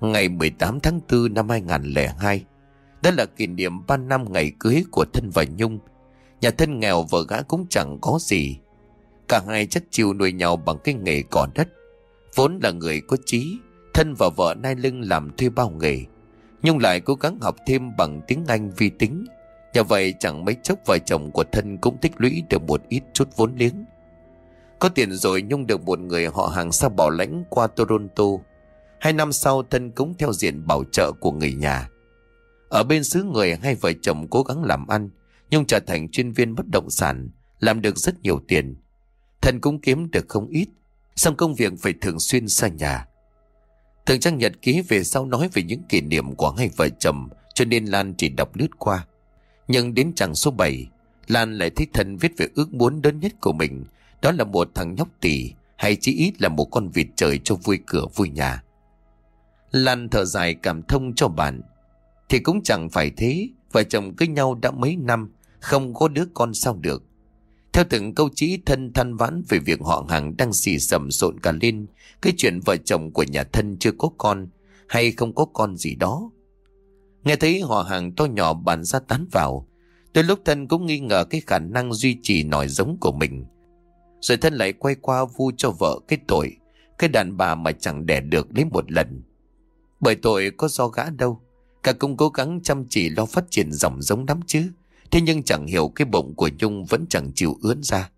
Ngày 18 tháng 4 năm 2002 Đó là kỷ niệm 3 năm ngày cưới của Thân và Nhung. Nhà thân nghèo vợ gã cũng chẳng có gì. Cả hai chất chiều nuôi nhau bằng cái nghề cỏ đất. Vốn là người có trí, Thân và vợ nai lưng làm thuê bao nghề. Nhung lại cố gắng học thêm bằng tiếng Anh vi tính. Nhờ vậy chẳng mấy chốc vợ chồng của thân cũng tích lũy được một ít chút vốn liếng. Có tiền rồi Nhung được một người họ hàng xa bảo lãnh qua Toronto. Hai năm sau thân cũng theo diện bảo trợ của người nhà. Ở bên xứ người hai vợ chồng cố gắng làm ăn Nhung trở thành chuyên viên bất động sản, Làm được rất nhiều tiền. Thân cũng kiếm được không ít Xong công việc phải thường xuyên xa nhà. Thường trang nhật ký về sau nói về những kỷ niệm của hai vợ chồng, Cho nên Lan chỉ đọc lướt qua. Nhưng đến trang số 7 Lan lại thấy thân viết về ước muốn lớn nhất của mình, Đó là một thằng nhóc tỷ Hay chỉ ít là một con vịt trời cho vui cửa vui nhà Lan thở dài cảm thông cho bạn Thì cũng chẳng phải thế, Vợ chồng cưới nhau đã mấy năm, Không có đứa con sao được theo từng câu chí thân than vãn về việc họ hàng đang xì sầm rộn cả lên, cái chuyện vợ chồng của nhà thân chưa có con, hay không có con gì đó. Nghe thấy họ hàng to nhỏ bàn ra tán vào, tới lúc thân cũng nghi ngờ cái khả năng duy trì nòi giống của mình. Rồi thân lại quay qua vu cho vợ cái tội, cái đàn bà mà chẳng đẻ được đến một lần. Bởi tội có do gã đâu, cả cũng cố gắng chăm chỉ lo phát triển dòng giống lắm chứ. Thế nhưng chẳng hiểu cái bụng của Nhung vẫn chẳng chịu ướn ra.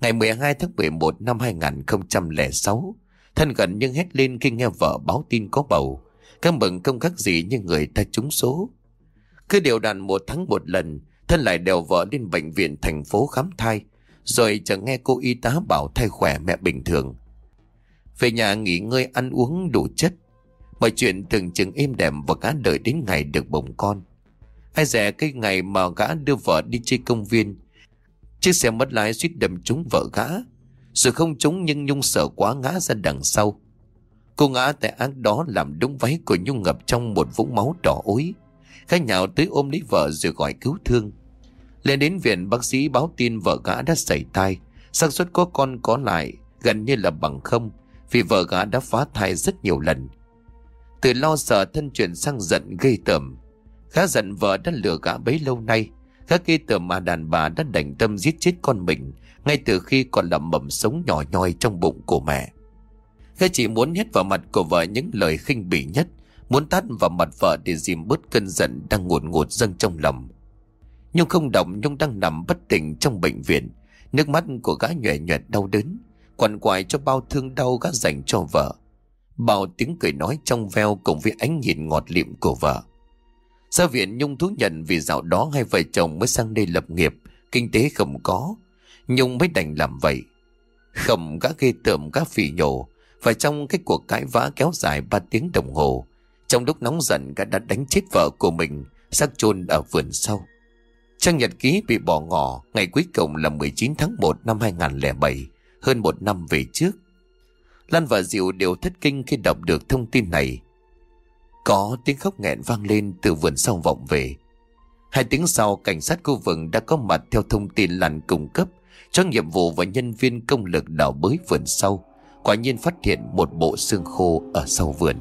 Ngày 12 tháng 11 năm 2006, thân gần nhưng hét lên khi nghe vợ báo tin có bầu. Các mừng không khác gì như người ta trúng số. Cứ đều đặn một tháng một lần, thân lại đèo vợ lên bệnh viện thành phố khám thai, rồi chẳng nghe cô y tá bảo thai khỏe mẹ bình thường. Về nhà nghỉ ngơi ăn uống đủ chất, mọi chuyện từng chừng êm đềm và gã đợi đến ngày được bồng con. Ai dè cái ngày mà gã đưa vợ đi chơi công viên Chiếc xe mất lái suýt đâm trúng vợ gã Rồi không trúng nhưng Nhung sợ quá ngã ra đằng sau Cô ngã tại ác đó làm đúng váy của Nhung ngập trong một vũng máu đỏ ối. Khá nhào tới ôm lấy vợ rồi gọi cứu thương. Lên đến viện, bác sĩ báo tin vợ gã đã xảy thai xác suất có con có lại gần như là bằng không, Vì vợ gã đã phá thai rất nhiều lần. Từ lo sợ thân chuyển sang giận gây tởm. Gã giận vợ đã lừa gã bấy lâu nay. Gã gây tởm mà đàn bà đã đành tâm giết chết con mình Ngay từ khi còn là mầm sống nhỏ nhoi trong bụng của mẹ. Gã chỉ muốn nhét vào mặt của vợ những lời khinh bỉ nhất Muốn tát vào mặt vợ để dìm bớt cơn giận đang ngột ngột dâng trong lòng. Nhung không động Nhung đang nằm bất tỉnh trong bệnh viện. Nước mắt của gã nhòe nhòe đau đớn Quằn quại cho bao thương đau gã dành cho vợ. Bao tiếng cười nói trong veo cùng với ánh nhìn ngọt lịm của vợ. Gia viện Nhung thú nhận vì dạo đó hai vợ chồng mới sang đây lập nghiệp, kinh tế không có. Nhung mới đành làm vậy. Khẩm gã ghê tởm gã phỉ nhổ, và trong cái cuộc cãi vã kéo dài 3 tiếng đồng hồ, trong lúc nóng giận gã đã đánh chết vợ của mình, xác chôn ở vườn sau. Trang nhật ký bị bỏ ngỏ, ngày cuối cùng là 19 tháng 1 năm 2007, hơn một năm về trước. Lan và Diệu đều thất kinh khi đọc được thông tin này. Có tiếng khóc nghẹn vang lên từ vườn sau vọng về. Hai tiếng sau, cảnh sát khu vực đã có mặt theo thông tin làn cung cấp cho nhiệm vụ và nhân viên công lực đào bới vườn sau. Quả nhiên phát hiện một bộ xương khô ở sau vườn.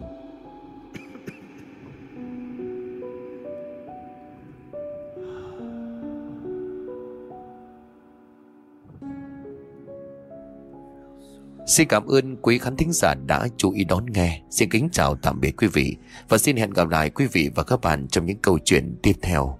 Xin cảm ơn quý khán thính giả đã chú ý đón nghe. Xin kính chào tạm biệt quý vị và xin hẹn gặp lại quý vị và các bạn trong những câu chuyện tiếp theo.